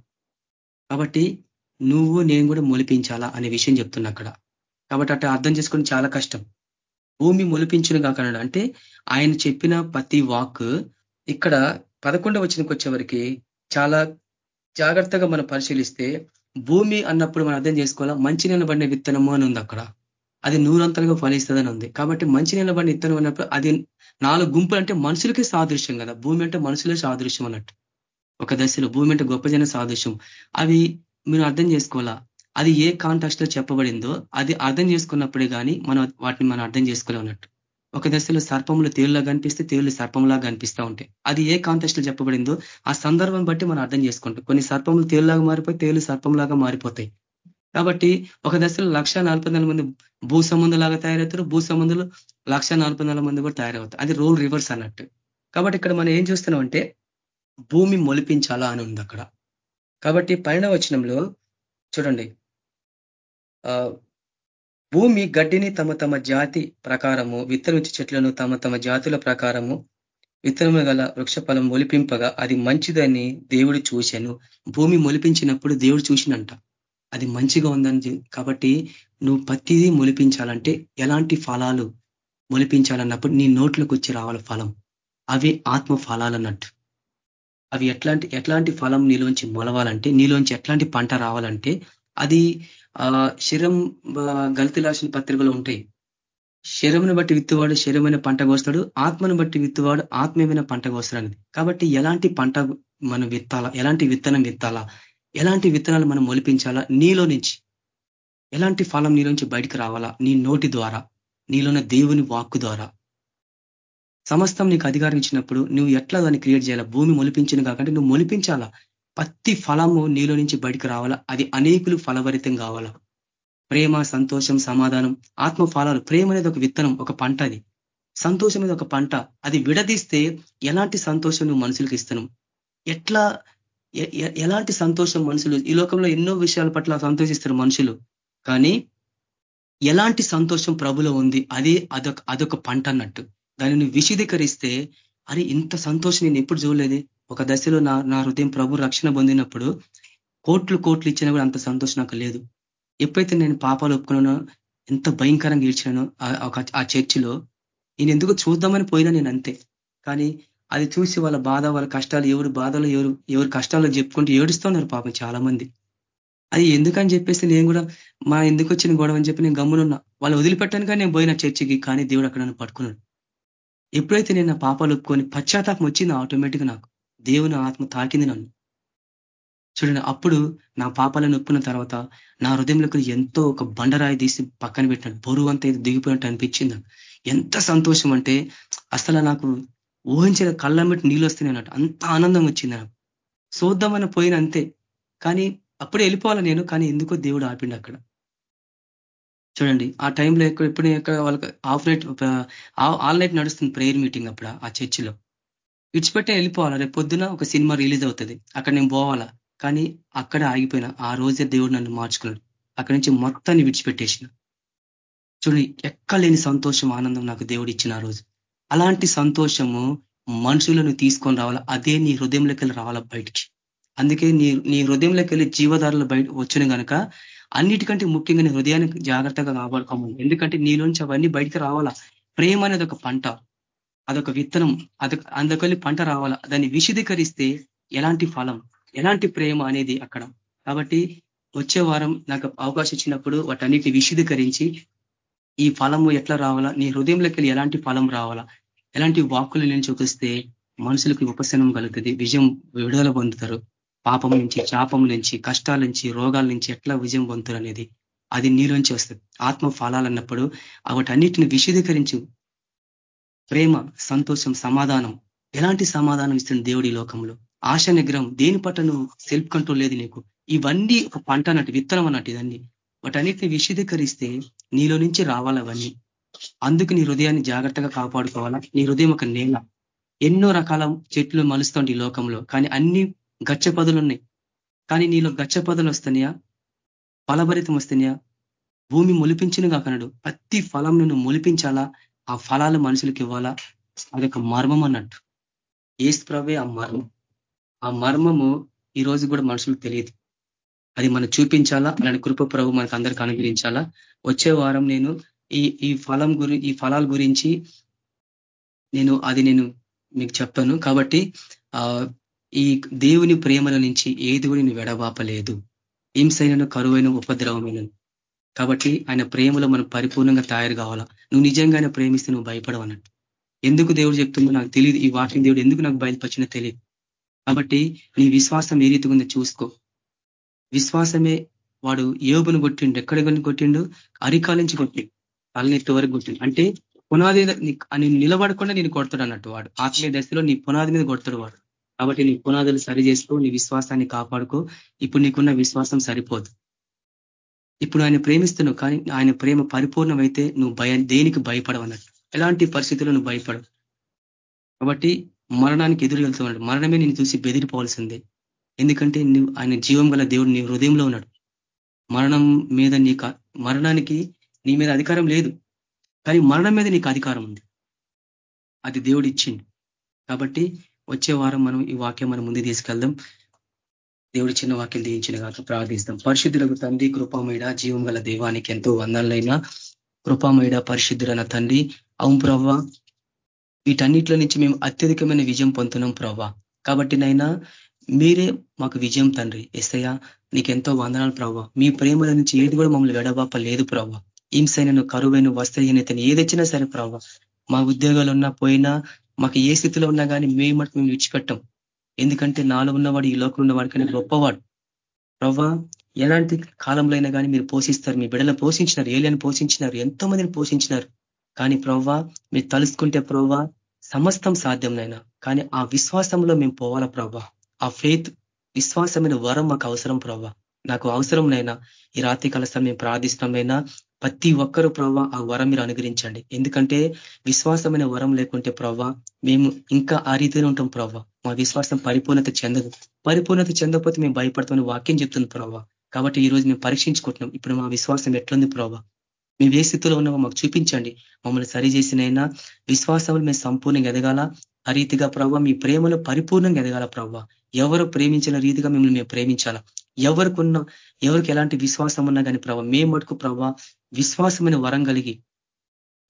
కాబట్టి నువ్వు నేను కూడా మొలిపించాలా అనే విషయం చెప్తున్నా అక్కడ. కాబట్టి అట్లా అర్థం చేసుకుని చాలా కష్టం. భూమి మొలిపించును కాకన్నాడు అంటే ఆయన చెప్పిన ప్రతి వాక్ ఇక్కడ పదకొండవ వచ్చినకి వచ్చేవరికి చాలా జాగ్రత్తగా మనం పరిశీలిస్తే భూమి అన్నప్పుడు మనం అర్థం చేసుకోవాలా? మంచి నిలబడిన విత్తనము అని ఉంది అక్కడ. అది నూరంతలుగా ఫలిస్తుందని ఉంది. కాబట్టి మంచి నిలబడిన విత్తనం అన్నప్పుడు అది నాలుగు గుంపులు అంటే మనుషులకే సాదృశ్యం కదా. భూమి అంటే మనుషులే సాదృశ్యం అన్నట్టు. ఒక దశలో భూమి అంటే గొప్ప జన సాదృశ్యం. అవి మీరు అర్థం చేసుకోవాలా? అది ఏ కాంటాక్స్ట్లో చెప్పబడిందో అది అర్థం చేసుకున్నప్పుడే కానీ మనం వాటిని మనం అర్థం చేసుకోలేమన్నట్టు ఒక దశలో సర్పములు తేలులా కనిపిస్తే తేలు సర్పంలాగా కనిపిస్తూ ఉంటాయి. అది ఏ కాంటెస్ట్లో చెప్పబడిందో ఆ సందర్భం బట్టి మనం అర్థం చేసుకుంటాం. కొన్ని సర్పములు తేలులాగా మారిపోయి తేలు సర్పంలాగా మారిపోతాయి. కాబట్టి ఒక దశలో లక్ష మంది భూ సంబంధులాగా తయారవుతారు. భూ సంబంధులు లక్ష మంది కూడా తయారవుతారు. అది రోల్ రివర్స్ అన్నట్టు. కాబట్టి ఇక్కడ మనం ఏం చూస్తున్నాం అంటే భూమి మొలిపించాలా అని ఉంది అక్కడ. కాబట్టి పైన వచనంలో చూడండి. భూమి గడ్డిని తమ తమ జాతి ప్రకారము విత్తనించి చెట్లను తమ తమ జాతుల ప్రకారము విత్తనము గల వృక్షఫలం మొలిపింపగా అది మంచిదని దేవుడు చూశాను. భూమి మొలిపించినప్పుడు దేవుడు చూసినంట. అది మంచిగా ఉందని కాబట్టి నువ్వు ప్రతిదీ మొలిపించాలంటే ఎలాంటి ఫలాలు మొలిపించాలన్నప్పుడు నీ నోట్లోకి వచ్చి రావాలి ఫలం. అవి ఆత్మ ఫలాలు అన్నట్టు అవి ఎట్లాంటి ఎట్లాంటి ఫలం నీలోంచి మొలవాలంటే నీలోంచి ఎట్లాంటి పంట రావాలంటే అది శరం గల్తి రాసిన పత్రికలు ఉంటాయి. శరమును బట్టి విత్తువాడు శరమైన పంట కోస్తాడు ఆత్మను బట్టి విత్తువాడు ఆత్మీయమైన పంట కోస్తాడు కాబట్టి ఎలాంటి పంట మనం విత్తాలా ఎలాంటి విత్తనం విత్తాలా ఎలాంటి విత్తనాలు మనం మొలిపించాలా నీలో నుంచి. ఎలాంటి ఫలం నీలోంచి బయటకు రావాలా నీ నోటి ద్వారా. నీలోన దేవుని వాక్కు ద్వారా. సమస్తం నీకు అధికారం ఇచ్చినప్పుడు నువ్వు ఎట్లా దాన్ని క్రియేట్ చేయాలా? భూమి మొలిపించిన కాకంటే నువ్వు మొలిపించాలా? పత్తి ఫలము నీలో నుంచి బయటకు రావాలా? అది అనేకులు ఫలభరితం కావాలా? ప్రేమ సంతోషం సమాధానం ఆత్మ ఫలాలు ప్రేమ అనేది ఒక విత్తనం ఒక పంట అది. సంతోషం అనేది ఒక పంట. అది విడదీస్తే ఎలాంటి సంతోషం నువ్వు మనుషులకు ఇస్తాను? ఎట్లా ఎలాంటి సంతోషం మనుషులు? ఈ లోకంలో ఎన్నో విషయాల పట్ల సంతోషిస్తారు మనుషులు. కానీ ఎలాంటి సంతోషం ప్రభులో ఉంది అది అదొక అదొక పంట అన్నట్టు. దానిని విశదీకరిస్తే అరే ఇంత సంతోషం నేను ఎప్పుడు చూడలేదు. ఒక దశలో నా నా హృదయం ప్రభు రక్షణ పొందినప్పుడు కోట్లు కోట్లు ఇచ్చినా కూడా అంత సంతోషం నాకు లేదు. ఎప్పుడైతే నేను పాపాలు ఒప్పుకున్నానో ఎంత భయంకరంగా ఈడ్చానో ఆ చర్చిలో నేను ఎందుకు చూద్దామని పోయినా నేను అంతే. కానీ అది చూసి వాళ్ళ బాధ వాళ్ళ కష్టాలు ఎవరు బాధలు ఎవరు ఎవరు కష్టాలు చెప్పుకుంటూ ఏడుస్తున్నారు పాపం చాలా మంది అది ఎందుకని చెప్పేసి నేను కూడా మా ఎందుకు వచ్చిన గొడవ అని చెప్పి నేను గమ్మునున్నా. వాళ్ళు వదిలిపెట్టాను కానీ నేను పోయిన చర్చికి కానీ దేవుడు అక్కడ నన్ను పట్టుకున్నాడు. ఎప్పుడైతే నేను నా పాపాలు ఒప్పుకొని పశ్చాత్తాపం వచ్చింది ఆటోమేటిక్గా నాకు దేవుని ఆత్మ తాకింది నన్ను. చూడండి అప్పుడు నా పాపాలను ఒప్పుకున్న తర్వాత నా హృదయంలోకి ఎంతో ఒక బండరాయి తీసి పక్కన పెట్టినట్టు బరువు అంతా దిగిపోయినట్టు అనిపించింది ఎంత సంతోషం అంటే అసలు నాకు ఊహించిన కళ్ళమిటి నీళ్ళు వస్తున్నాయి అన్నట్టు. అంత ఆనందం వచ్చింది నాకు. చూద్దామని పోయిన అంతే. కానీ అప్పుడే వెళ్ళిపోవాలి నేను కానీ ఎందుకో దేవుడు ఆపిండు అక్కడ. చూడండి ఆ టైంలో ఎక్కడ ఎప్పుడు ఎక్కడ వాళ్ళకి ఆఫ్ నైట్ ఆల్ నైట్ నడుస్తుంది ప్రేయర్ మీటింగ్ అప్పుడు ఆ చర్చిలో. విడిచిపెట్టే వెళ్ళిపోవాలా? రేపు పొద్దున ఒక సినిమా రిలీజ్ అవుతుంది. అక్కడ నేను పోవాలా? కానీ అక్కడ ఆగిపోయినా ఆ రోజే దేవుడు నన్ను మార్చుకున్నాడు. అక్కడి నుంచి మొత్తాన్ని విడిచిపెట్టేసిన. చూడండి ఎక్కలేని సంతోషం ఆనందం నాకు దేవుడు ఇచ్చిన ఆ రోజు. అలాంటి సంతోషము మనుషులను తీసుకొని రావాలా? అదే నీ హృదయంలోకి వెళ్ళి రావాలా బయటికి? అందుకే నీ నీ హృదయంలోకి వెళ్ళి జీవధారలు బయట వచ్చిన కనుక అన్నిటికంటే ముఖ్యంగా నీ హృదయానికి జాగ్రత్తగా కాపాడుకోమని ఎందుకంటే నీలోంచి అవన్నీ బయటికి రావాలా? ప్రేమ అనేది ఒక పంట. అదొక విత్తనం. అదొక అందుకెళ్ళి పంట రావాలా? దాన్ని విశదీకరిస్తే ఎలాంటి ఫలం? ఎలాంటి ప్రేమ అనేది అక్కడ? కాబట్టి వచ్చే వారం నాకు అవకాశం ఇచ్చినప్పుడు వాటన్నిటిని విశదీకరించి ఈ ఫలము ఎట్లా రావాలా? నీ హృదయంలోకి వెళ్ళి ఎలాంటి ఫలం రావాలా? ఎలాంటి వాక్కులు నేను చూపిస్తే మనుషులకు ఉపశమనం కలుగుతుంది విజయం విడుదల పొందుతారు. పాపం నుంచి శాపం నుంచి కష్టాల నుంచి రోగాల నుంచి ఎట్లా విజయం పొందుతారు అనేది అది నీలోంచి వస్తుంది. ఆత్మ ఫలాలన్నప్పుడు వాటన్నిటిని విశదీకరించు. ప్రేమ సంతోషం సమాధానం. ఎలాంటి సమాధానం ఇస్తుంది దేవుడి లోకంలో? ఆశ నిగ్రహం. దేని పట్ల నువ్వు సెల్ఫ్ కంట్రోల్ లేదు నీకు? ఇవన్నీ ఒక పంట అన్నట్టు విత్తనం అన్నట్టు ఇదన్నీ వాటన్నిటిని విశదీకరిస్తే నీలో నుంచి రావాలి అవన్నీ. అందుకు నీ హృదయాన్ని జాగ్రత్తగా కాపాడుకోవాలా? నీ హృదయం ఒక నేల. ఎన్నో రకాల చెట్లు మలుస్తుంది ఈ లోకంలో. కానీ అన్ని గచ్చ పదులు ఉన్నాయి కానీ నీలో గచ్చ పదులు వస్తున్నాయా ఫలభరితం వస్తున్నాయా భూమి మొలిపించిన కనడు. ప్రతి ఫలం నువ్వు మొలిపించాలా? ఆ ఫలాలు మనుషులకు ఇవ్వాలా? అదొక మర్మం అన్నట్టు. ఏసు ప్రభే ఆ మర్మం. ఆ మర్మము ఈ రోజు కూడా మనుషులకు తెలియదు. అది మనం చూపించాలా? అలాంటి కృప ప్రభు మనకు అందరికి అనుగ్రహించాలా? వచ్చే వారం నేను ఈ ఈ ఫలం గురి ఈ ఫలాల గురించి నేను అది నేను మీకు చెప్తాను. కాబట్టి ఆ ఈ దేవుని ప్రేమల నుంచి ఏది కూడా నేను వెడబాపలేదు. హింసైనను కరువైన ఉపద్రవమైన. కాబట్టి ఆయన ప్రేమలో మనం పరిపూర్ణంగా తయారు కావాలా? నువ్వు నిజంగా ఆయన ప్రేమిస్తే నువ్వు భయపడవన్నట్టు ఎందుకు దేవుడు చెప్తుందో నాకు తెలియదు. ఈ వాటిని దేవుడు ఎందుకు నాకు బయలుపరిచినా తెలియదు. కాబట్టి నీ విశ్వాసం ఏ రీతిగా ఉందో చూసుకో. విశ్వాసమే వాడు యోగును కొట్టిండు ఎక్కడ కొట్టిండు? అరికాల నుంచి కొట్టిండు తలనెత్తి వరకు కొట్టిండు. అంటే పునాది అని నిలబడకుండా నేను కొడతాడు అన్నట్టు వాడు. ఆత్మీయ దశలో నీ పునాది మీద కొడతాడు వాడు. కాబట్టి నీ పునాదులు సరి చేసుకో నీ విశ్వాసాన్ని కాపాడుకో. ఇప్పుడు నీకున్న విశ్వాసం సరిపోదు. ఇప్పుడు ఆయన ప్రేమిస్తున్నావు కానీ ఆయన ప్రేమ పరిపూర్ణమైతే నువ్వు భయ దేనికి భయపడవన్నట్టు ఎలాంటి పరిస్థితుల్లో నువ్వు భయపడవు. కాబట్టి మరణానికి ఎదురు వెళ్తున్నాడు. మరణమే నేను చూసి బెదిరిపోవాల్సిందే. ఎందుకంటే నువ్వు ఆయన జీవం గల దేవుడు నీ హృదయంలో ఉన్నాడు. మరణం మీద నీకు మరణానికి నీ మీద అధికారం లేదు. కానీ మరణం మీద నీకు అధికారం ఉంది. అది దేవుడు ఇచ్చింది కాబట్టి వచ్చే వారం మనం ఈ వాక్యం మనం ముందు తీసుకెళ్దాం. దేవుడి చిన్న వాక్యం దించిన కాక ప్రార్థిస్తాం. పరిశుద్ధులకు తండ్రి కృపామేడ జీవం గల దేవానికి ఎంతో వందలైనా కృపామేడ పరిశుద్ధులైన తండ్రి అవును ప్రవ్వ వీటన్నిటిలో నుంచి మేము అత్యధికమైన విజయం పొందుతున్నాం ప్రవ్వ. కాబట్టి నైనా మీరే మాకు విజయం తండ్రి. ఎస్సయ్య నీకెంతో వందనాలు ప్రవ్వ. మీ ప్రేమల నుంచి ఏది కూడా మమ్మల్ని వెడబాప లేదు ప్రవ్వ హింసైనను కరువైన వస్త్రహీనతని ఏదొచ్చినా సరే ప్రవ్వ. మా ఉద్యోగాలు ఉన్నా పోయినా మాకు ఏ స్థితిలో ఉన్నా కానీ మేము మటు మేము విడిచిపెట్టాం. ఎందుకంటే నాలో ఉన్నవాడు ఈ లోకంలో ఉన్నవాడి కానీ గొప్పవాడు. ప్రవ్వా ఎలాంటి కాలంలో అయినా కానీ మీరు పోషిస్తారు. మీ బిడలను పోషించినారు ఏలియని పోషించినారు ఎంతో మందిని పోషించినారు. కానీ ప్రవ్వా మీరు తలుసుకుంటే ప్రవ్వా సమస్తం సాధ్యంనైనా. కానీ ఆ విశ్వాసంలో మేము పోవాలా ప్రవ్వా? ఆ ఫేత్ విశ్వాసమైన వరం మాకు అవసరం ప్రవ్వా? నాకు అవసరం నైనా? ఈ రాత్రి కలసం మేము ప్రార్థిస్తామైనా ప్రతి ఒక్కరు ప్రవ్వ ఆ వరం మీరు అనుగ్రహించండి. ఎందుకంటే విశ్వాసమైన వరం లేకుంటే ప్రవ్వ మేము ఇంకా ఆ రీతిలో ఉంటాం ప్రవ్వ. మా విశ్వాసం పరిపూర్ణత చెందదు. పరిపూర్ణత చెందకపోతే మేము భయపడతామని వాక్యం చెప్తుంది ప్రవ్వ. కాబట్టి ఈ రోజు మేము పరీక్షించుకుంటున్నాం. ఇప్పుడు మా విశ్వాసం ఎట్లుంది ప్రవ్వ? మేము ఏ స్థితిలో ఉన్నామో మాకు చూపించండి. మమ్మల్ని సరి చేసినైనా విశ్వాసంలో మేము సంపూర్ణంగా ఎదగాల? ఆ రీతిగా ప్రవ్వ మీ ప్రేమలో పరిపూర్ణంగా ఎదగాల ప్రవ్వ? ఎవరు ప్రేమించిన రీతిగా మిమ్మల్ని మేము ప్రేమించాలా? ఎవరికి ఉన్న ఎవరికి ఎలాంటి విశ్వాసం ఉన్నా కానీ ప్రభావ మేము మటుకు ప్రభావ విశ్వాసమైన వరం కలిగి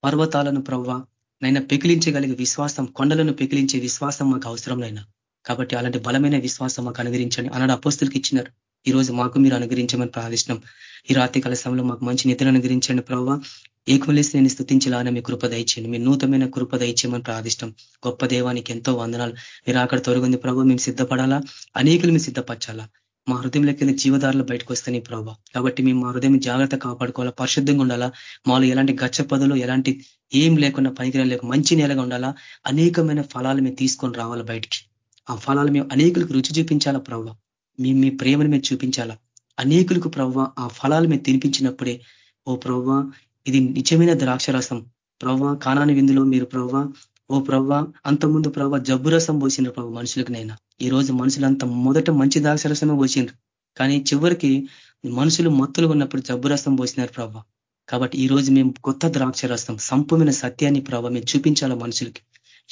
పర్వతాలను ప్రవ్వ నైనా పెకిలించగలిగే విశ్వాసం కొండలను పెకిలించే విశ్వాసం మాకు అవసరంలైనా కాబట్టి అలాంటి బలమైన విశ్వాసం మాకు అనుగ్రహించండి. అన్నాడు అపోస్తులకి ఇచ్చినారు. ఈ రోజు మాకు మీరు అనుగ్రహించమని ప్రార్థిష్టం ఈ రాత్రి కలసంలో మాకు మంచి నిద్ర అనుగ్రహించండి ప్రవ్వ. ఏకమలేసి నేను స్థుతించాలని మీ కృప దయచేయండి. మీ నూతనమైన కృప దయచేయమని ప్రార్థిష్టం గొప్ప దేవానికి ఎంతో వందనాలు. మీరు అక్కడ తొలగింది ప్రభు మేము సిద్ధపడాలా? అనేకులు మేము సిద్ధపరచాలా? మా హృదయంలోకి జీవదారులు బయటకు వస్తాయి ప్రభావ కాబట్టి మేము మా హృదయం జాగ్రత్త కాపాడుకోవాలా పరిశుద్ధంగా ఉండాలా. మాలో ఎలాంటి గచ్చ ఎలాంటి ఏం లేకుండా పనికిరం లేక మంచి నేలగా ఉండాలా. అనేకమైన ఫలాలు మేము తీసుకొని రావాలి బయటికి. ఆ ఫలాలు మేము అనేకులకు రుచి చూపించాలా ప్రవ్వ మేము మీ ప్రేమను మేము చూపించాలా. అనేకులకు ప్రవ్వ ఆ ఫలాలు మేము తినిపించినప్పుడే ఓ ప్రవ్వ ఇది నిజమైన ద్రాక్షరసం. ప్రవ్వ కానాని విందులో మీరు ప్రవ్వ ఓ ప్రవ్వ అంతకుముందు ప్రవ్వ జబ్బు రసం పోసిన ప్రభు మనుషులకు ఈరోజు ఈ రోజు మనుషులంతా మొదట మంచి దాక్షరసమే పోసిండ్రు. కానీ చివరికి మనుషులు మత్తులు ఉన్నప్పుడు జబ్బు రసం పోసినారు ప్రభావ కాబట్టి ఈ రోజు మేము కొత్త ద్రాక్ష రసం సంపూర్ణ సత్యాన్ని ప్రభావ మేము చూపించాలా మనుషులకి.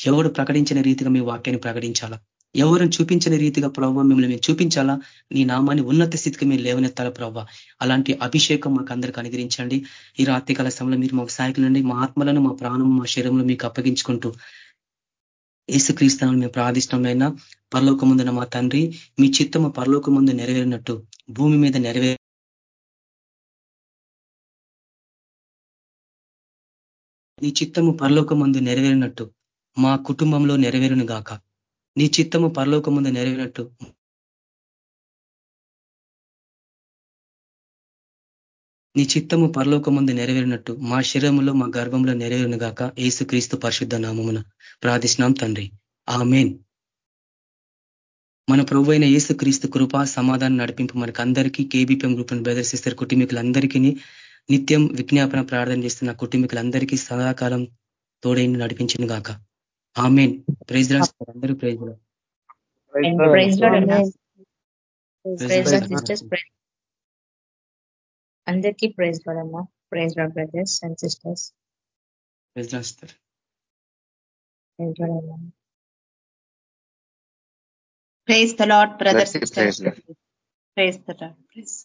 ఎవరు ప్రకటించిన రీతిగా మీ వాక్యాన్ని ప్రకటించాలా? ఎవరిని చూపించిన రీతిగా ప్రభావ మిమ్మల్ని మేము చూపించాలా? నీ నామాన్ని ఉన్నత స్థితికి మేము లేవనెత్తాలా ప్రభావ అలాంటి అభిషేకం మాకు అందరికి అనుగ్రహించండి. ఈ రాత్రికాల సమయంలో మీరు మాకు సాయకులండి మా ఆత్మలను మా ప్రాణం మా శరీరంలో మీకు అప్పగించుకుంటూ ఏసుక్రీస్తాను మేము ప్రార్థిష్టమైన పరలోక ముందున మా తండ్రి మీ చిత్తము పరలోక ముందు నెరవేరినట్టు భూమి మీద నెరవే నీ చిత్తము పరలోక ముందు నెరవేరినట్టు మా కుటుంబంలో నెరవేరును గాక నీ చిత్తము పరలోక ముందు నెరవేరినట్టు నీ చిత్తము పరలోక ముందు నెరవేరినట్టు మా శరీరంలో మా గర్భంలో నెరవేరును గాక ఏసుక్రీస్తు పరిశుద్ధ నామమున ప్రార్థిష్నాం తండ్రి. ఆమెన్. మన ప్రభు అయిన క్రీస్తు కృప సమాధానం నడిపింపు మనకు అందరికీ కేబీపీఎం గ్రూప్ బ్రదర్స్ ఇస్తారు కుటుంబీకులందరికీ నిత్యం విజ్ఞాపన ప్రార్థన చేస్తున్న కుటుంబీకులందరికీ సదాకాలం తోడైంది నడిపించిన గాక. ఆమెన్. ప్రైజ్ అందరూ ప్రైజ్ అందరికీ praise పడమ్మా praise Lord brothers and sisters praise రాస్తారు praise పడమ్మా Praise the Lord, brothers and sisters. Praise the Lord. Praise.